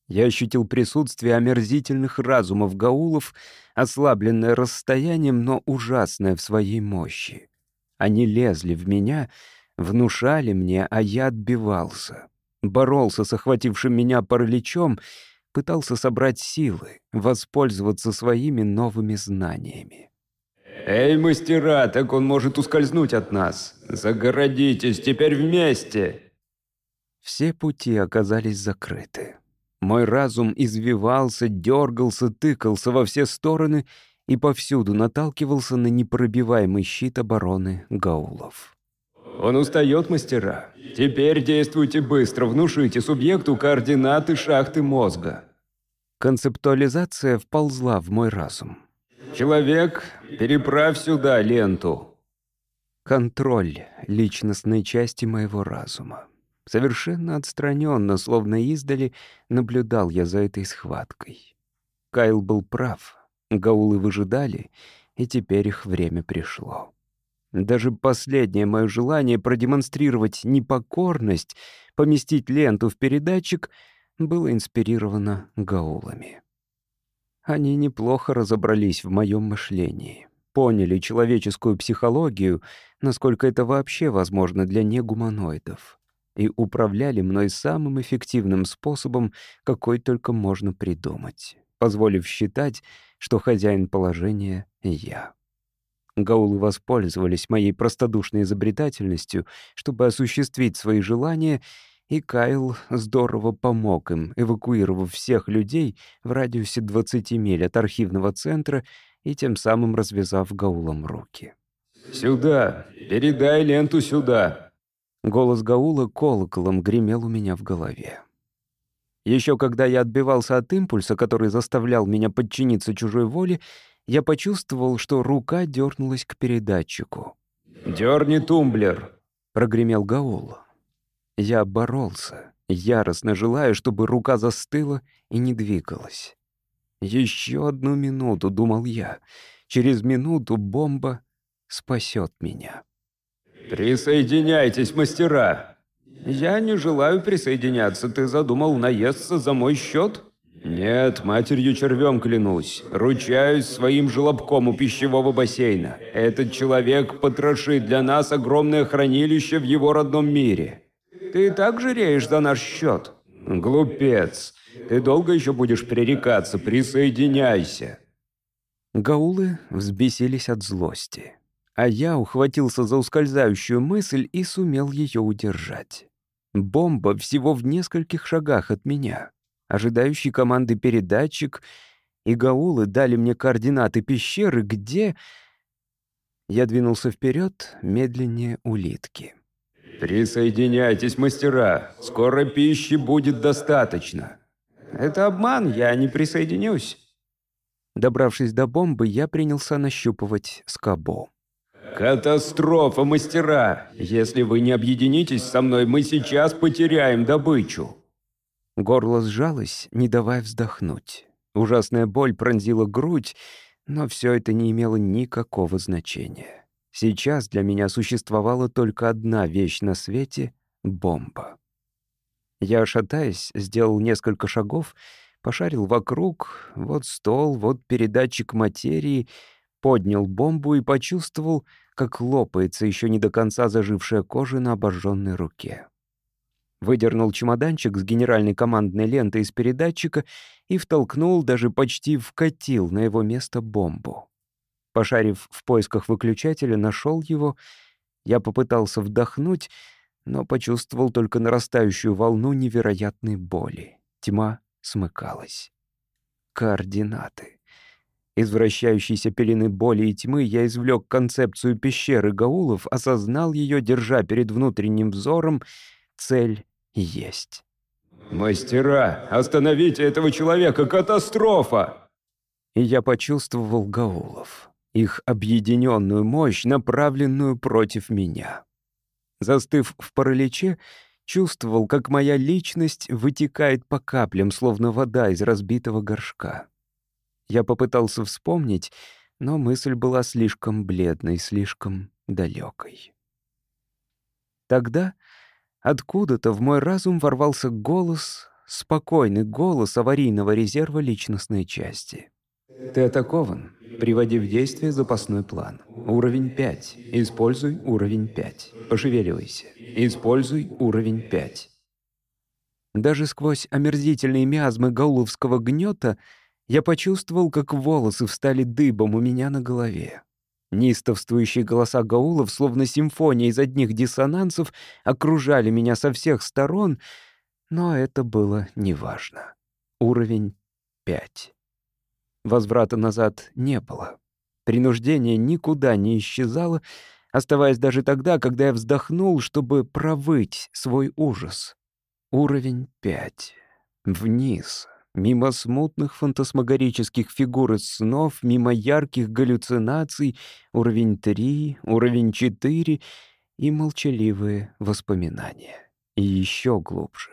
Я ощутил присутствие омерзительных разумов гаулов, ослабленное расстоянием, но ужасное в своей мощи. Они лезли в меня, внушали мне, а я отбивался. Боролся с охватившим меня параличом, пытался собрать силы, воспользоваться своими новыми знаниями. «Эй, мастера, так он может ускользнуть от нас! Загородитесь, теперь вместе!» Все пути оказались закрыты. Мой разум извивался, дергался, тыкался во все стороны — и повсюду наталкивался на непробиваемый щит обороны гаулов. «Он устает, мастера. Теперь действуйте быстро, внушите субъекту координаты шахты мозга». Концептуализация вползла в мой разум. «Человек, переправь сюда ленту». Контроль личностной части моего разума. Совершенно отстраненно, словно издали, наблюдал я за этой схваткой. Кайл был прав. Гаулы выжидали, и теперь их время пришло. Даже последнее мое желание продемонстрировать непокорность, поместить ленту в передатчик, было инспирировано гаулами. Они неплохо разобрались в моем мышлении, поняли человеческую психологию, насколько это вообще возможно для негуманоидов, и управляли мной самым эффективным способом, какой только можно придумать, позволив считать, что хозяин положения — я. Гаулы воспользовались моей простодушной изобретательностью, чтобы осуществить свои желания, и Кайл здорово помог им, эвакуировав всех людей в радиусе 20 миль от архивного центра и тем самым развязав Гаулам руки. «Сюда! Передай ленту сюда!» Голос Гаула колоколом гремел у меня в голове. Еще когда я отбивался от импульса, который заставлял меня подчиниться чужой воле, я почувствовал, что рука дернулась к передатчику. «Дерни тумблер!» — прогремел Гаул. Я боролся, яростно желая, чтобы рука застыла и не двигалась. Еще одну минуту, думал я. Через минуту бомба спасет меня. «Присоединяйтесь, мастера!» «Я не желаю присоединяться. Ты задумал наесться за мой счет?» «Нет, матерью червем клянусь. Ручаюсь своим желобком у пищевого бассейна. Этот человек потрошит для нас огромное хранилище в его родном мире». «Ты так жиреешь за наш счет?» «Глупец. Ты долго еще будешь пререкаться? Присоединяйся!» Гаулы взбесились от злости, а я ухватился за ускользающую мысль и сумел ее удержать. Бомба всего в нескольких шагах от меня. Ожидающий команды передатчик и гаулы дали мне координаты пещеры, где... Я двинулся вперед медленнее улитки. «Присоединяйтесь, мастера. Скоро пищи будет достаточно». «Это обман, я не присоединюсь». Добравшись до бомбы, я принялся нащупывать скобу. «Катастрофа, мастера! Если вы не объединитесь со мной, мы сейчас потеряем добычу!» Горло сжалось, не давая вздохнуть. Ужасная боль пронзила грудь, но все это не имело никакого значения. Сейчас для меня существовала только одна вещь на свете — бомба. Я, шатаясь, сделал несколько шагов, пошарил вокруг, вот стол, вот передатчик материи, поднял бомбу и почувствовал, как лопается еще не до конца зажившая кожа на обожженной руке. Выдернул чемоданчик с генеральной командной лентой из передатчика и втолкнул, даже почти вкатил на его место бомбу. Пошарив в поисках выключателя, нашел его. Я попытался вдохнуть, но почувствовал только нарастающую волну невероятной боли. Тьма смыкалась. Координаты. Из вращающейся пелены боли и тьмы я извлек концепцию пещеры Гаулов, осознал ее, держа перед внутренним взором. Цель есть. «Мастера, остановите этого человека! Катастрофа!» И я почувствовал Гаулов. Их объединенную мощь, направленную против меня. Застыв в параличе, чувствовал, как моя личность вытекает по каплям, словно вода из разбитого горшка. Я попытался вспомнить, но мысль была слишком бледной, слишком далекой. Тогда откуда-то в мой разум ворвался голос, спокойный голос аварийного резерва личностной части. «Ты атакован. Приводи в действие запасной план. Уровень 5. Используй уровень 5. Пошевеливайся. Используй уровень 5. Даже сквозь омерзительные миазмы гауловского гнета я почувствовал, как волосы встали дыбом у меня на голове. Нистовствующие голоса гаулов, словно симфония из одних диссонансов, окружали меня со всех сторон, но это было неважно. Уровень 5. Возврата назад не было. Принуждение никуда не исчезало, оставаясь даже тогда, когда я вздохнул, чтобы провыть свой ужас. Уровень 5. Вниз. Мимо смутных фантасмагорических фигур из снов, мимо ярких галлюцинаций, уровень 3, уровень 4 и молчаливые воспоминания. И еще глубже.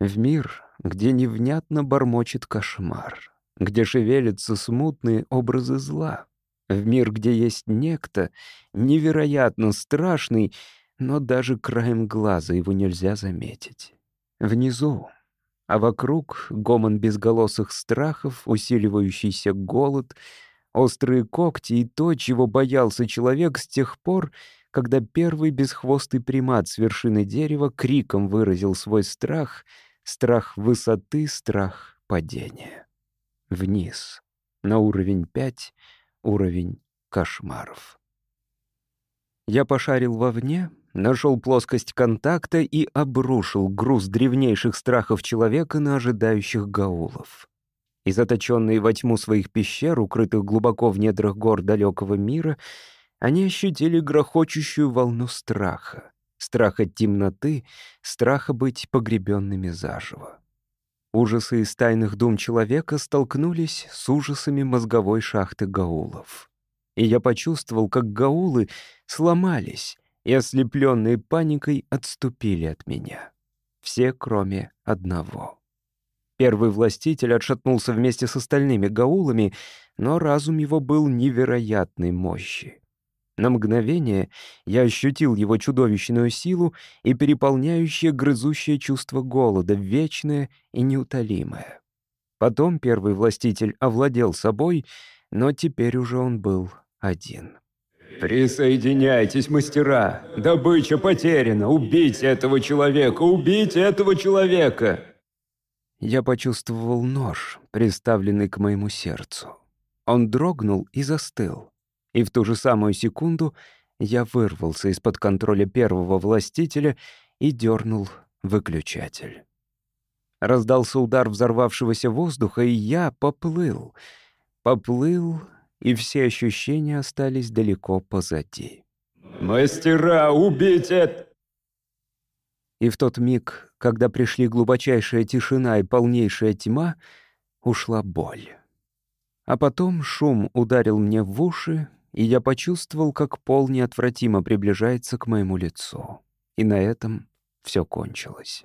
В мир, где невнятно бормочет кошмар где шевелятся смутные образы зла, в мир, где есть некто, невероятно страшный, но даже краем глаза его нельзя заметить. Внизу, а вокруг гомон безголосых страхов, усиливающийся голод, острые когти и то, чего боялся человек с тех пор, когда первый бесхвостый примат с вершины дерева криком выразил свой страх, страх высоты, страх падения вниз, на уровень 5, уровень кошмаров. Я пошарил вовне, нашел плоскость контакта и обрушил груз древнейших страхов человека на ожидающих гаулов. И заточенные во тьму своих пещер, укрытых глубоко в недрах гор далекого мира, они ощутили грохочущую волну страха. Страха темноты, страха быть погребенными заживо. Ужасы из тайных дум человека столкнулись с ужасами мозговой шахты гаулов. И я почувствовал, как гаулы сломались и, ослепленные паникой, отступили от меня. Все, кроме одного. Первый властитель отшатнулся вместе с остальными гаулами, но разум его был невероятной мощи. На мгновение я ощутил его чудовищную силу и переполняющее грызущее чувство голода, вечное и неутолимое. Потом первый властитель овладел собой, но теперь уже он был один. «Присоединяйтесь, мастера! Добыча потеряна! Убейте этого человека! Убейте этого человека!» Я почувствовал нож, приставленный к моему сердцу. Он дрогнул и застыл. И в ту же самую секунду я вырвался из-под контроля первого властителя и дернул выключатель. Раздался удар взорвавшегося воздуха, и я поплыл. Поплыл, и все ощущения остались далеко позади. «Мастера, убейте!» И в тот миг, когда пришли глубочайшая тишина и полнейшая тьма, ушла боль. А потом шум ударил мне в уши, и я почувствовал, как пол неотвратимо приближается к моему лицу. И на этом все кончилось.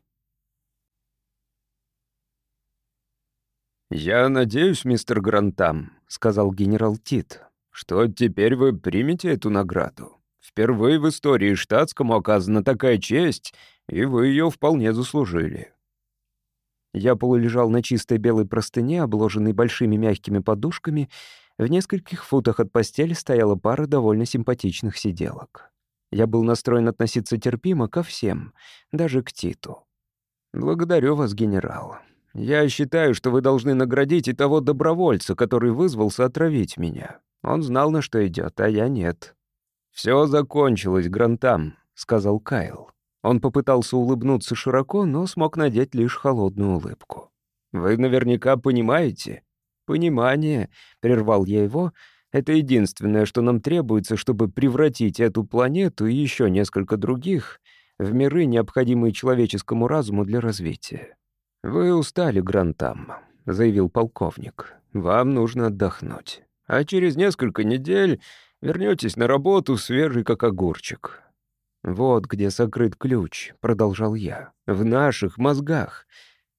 «Я надеюсь, мистер Грантам», — сказал генерал Тит, «что теперь вы примете эту награду. Впервые в истории штатскому оказана такая честь, и вы ее вполне заслужили». Я полулежал на чистой белой простыне, обложенной большими мягкими подушками, в нескольких футах от постели стояла пара довольно симпатичных сиделок. Я был настроен относиться терпимо ко всем, даже к Титу. «Благодарю вас, генерал. Я считаю, что вы должны наградить и того добровольца, который вызвался отравить меня. Он знал, на что идет, а я нет». «Все закончилось, Грантам», — сказал Кайл. Он попытался улыбнуться широко, но смог надеть лишь холодную улыбку. «Вы наверняка понимаете, «Понимание», — прервал я его, — «это единственное, что нам требуется, чтобы превратить эту планету и еще несколько других в миры, необходимые человеческому разуму для развития». «Вы устали, Грантам», — заявил полковник. «Вам нужно отдохнуть. А через несколько недель вернетесь на работу свежий, как огурчик». «Вот где сокрыт ключ», — продолжал я. «В наших мозгах.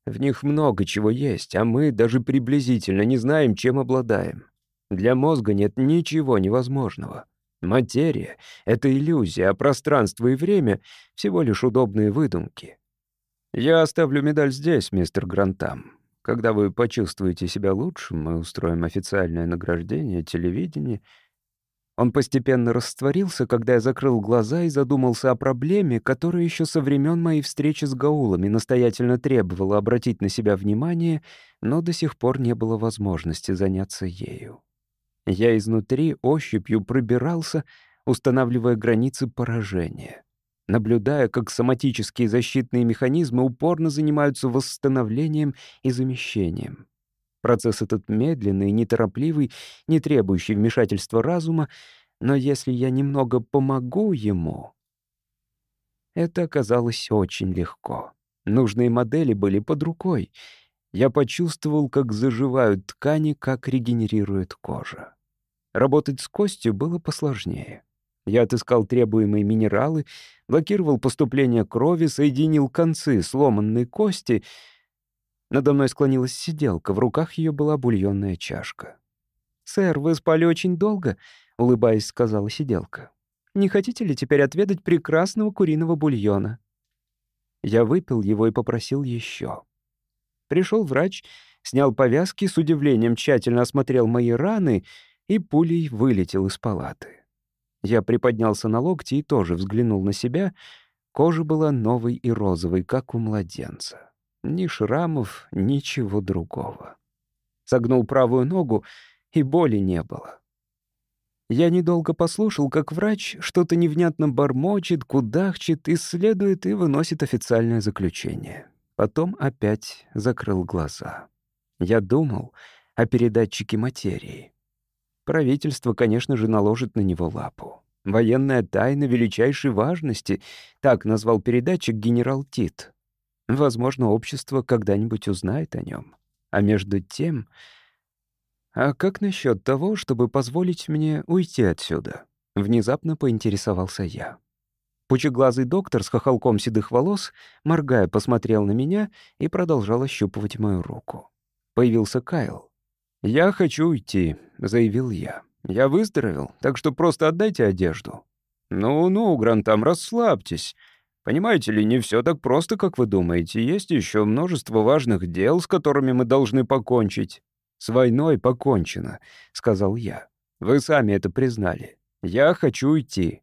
В них много чего есть, а мы даже приблизительно не знаем, чем обладаем. Для мозга нет ничего невозможного. Материя — это иллюзия, а пространство и время — всего лишь удобные выдумки. Я оставлю медаль здесь, мистер Грантам. Когда вы почувствуете себя лучше, мы устроим официальное награждение телевидения — он постепенно растворился, когда я закрыл глаза и задумался о проблеме, которая еще со времен моей встречи с гаулами настоятельно требовала обратить на себя внимание, но до сих пор не было возможности заняться ею. Я изнутри ощупью пробирался, устанавливая границы поражения, наблюдая, как соматические защитные механизмы упорно занимаются восстановлением и замещением. Процесс этот медленный, неторопливый, не требующий вмешательства разума, но если я немного помогу ему... Это оказалось очень легко. Нужные модели были под рукой. Я почувствовал, как заживают ткани, как регенерирует кожа. Работать с костью было посложнее. Я отыскал требуемые минералы, блокировал поступление крови, соединил концы сломанной кости — надо мной склонилась сиделка, в руках ее была бульонная чашка. «Сэр, вы спали очень долго», — улыбаясь, сказала сиделка. «Не хотите ли теперь отведать прекрасного куриного бульона?» Я выпил его и попросил еще. Пришел врач, снял повязки, с удивлением тщательно осмотрел мои раны и пулей вылетел из палаты. Я приподнялся на локти и тоже взглянул на себя. Кожа была новой и розовой, как у младенца. Ни шрамов, ничего другого. Согнул правую ногу, и боли не было. Я недолго послушал, как врач что-то невнятно бормочет, кудахчет, исследует и выносит официальное заключение. Потом опять закрыл глаза. Я думал о передатчике материи. Правительство, конечно же, наложит на него лапу. Военная тайна величайшей важности, так назвал передатчик генерал Тит. Возможно, общество когда-нибудь узнает о нем. А между тем... А как насчет того, чтобы позволить мне уйти отсюда? Внезапно поинтересовался я. Пучеглазый доктор с хохолком седых волос, моргая, посмотрел на меня и продолжал ощупывать мою руку. Появился Кайл. «Я хочу уйти», — заявил я. «Я выздоровел, так что просто отдайте одежду». «Ну-ну, Грантам, расслабьтесь. Понимаете ли, не все так просто, как вы думаете. Есть еще множество важных дел, с которыми мы должны покончить». «С войной покончено», — сказал я. «Вы сами это признали. Я хочу уйти».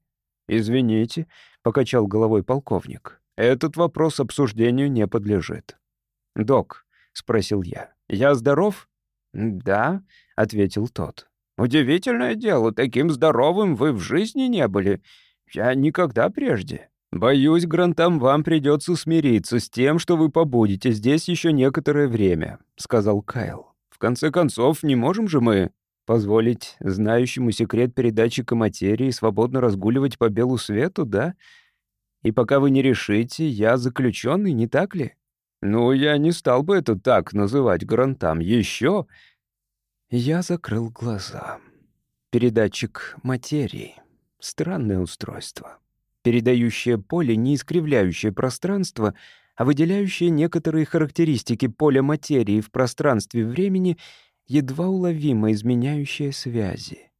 «Извините», — покачал головой полковник. «Этот вопрос обсуждению не подлежит». «Док», — спросил я, — «я здоров?» «Да», — ответил тот. «Удивительное дело, таким здоровым вы в жизни не были. Я никогда прежде». «Боюсь, Грантам, вам придется смириться с тем, что вы побудете здесь еще некоторое время», — сказал Кайл. «В конце концов, не можем же мы позволить знающему секрет передатчика материи свободно разгуливать по белу свету, да? И пока вы не решите, я заключенный, не так ли?» «Ну, я не стал бы это так называть, Грантам. Еще...» Я закрыл глаза. Передатчик материи. Странное устройство. Передающее поле, не искривляющее пространство, а выделяющее некоторые характеристики поля материи в пространстве времени, едва уловимо изменяющее связи.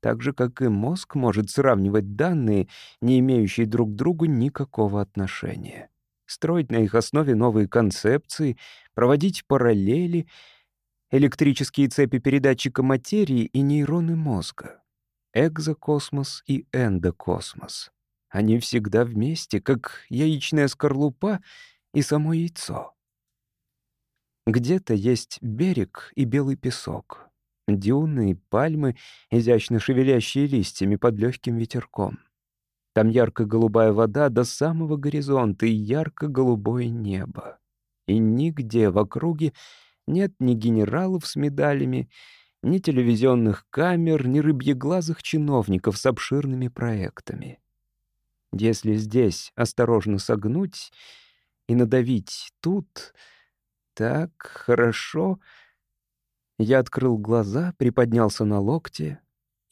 Так же, как и мозг может сравнивать данные, не имеющие друг к другу никакого отношения строить на их основе новые концепции, проводить параллели, электрические цепи передатчика материи и нейроны мозга. Экзокосмос и эндокосмос. Они всегда вместе, как яичная скорлупа и само яйцо. Где-то есть берег и белый песок, дюны и пальмы, изящно шевелящие листьями под легким ветерком. Там ярко-голубая вода до самого горизонта и ярко-голубое небо. И нигде в округе нет ни генералов с медалями, ни телевизионных камер, ни рыбьеглазых чиновников с обширными проектами. Если здесь осторожно согнуть и надавить тут, так хорошо... Я открыл глаза, приподнялся на локте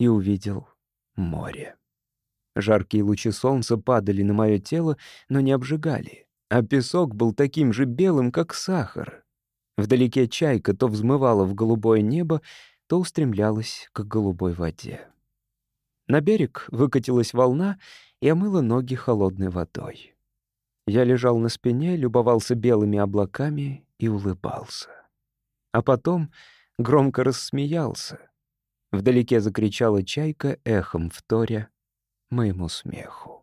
и увидел море. Жаркие лучи солнца падали на мое тело, но не обжигали. А песок был таким же белым, как сахар. Вдалеке чайка то взмывала в голубое небо, то устремлялась к голубой воде. На берег выкатилась волна и омыла ноги холодной водой. Я лежал на спине, любовался белыми облаками и улыбался. А потом громко рассмеялся. Вдалеке закричала чайка эхом вторя моему смеху.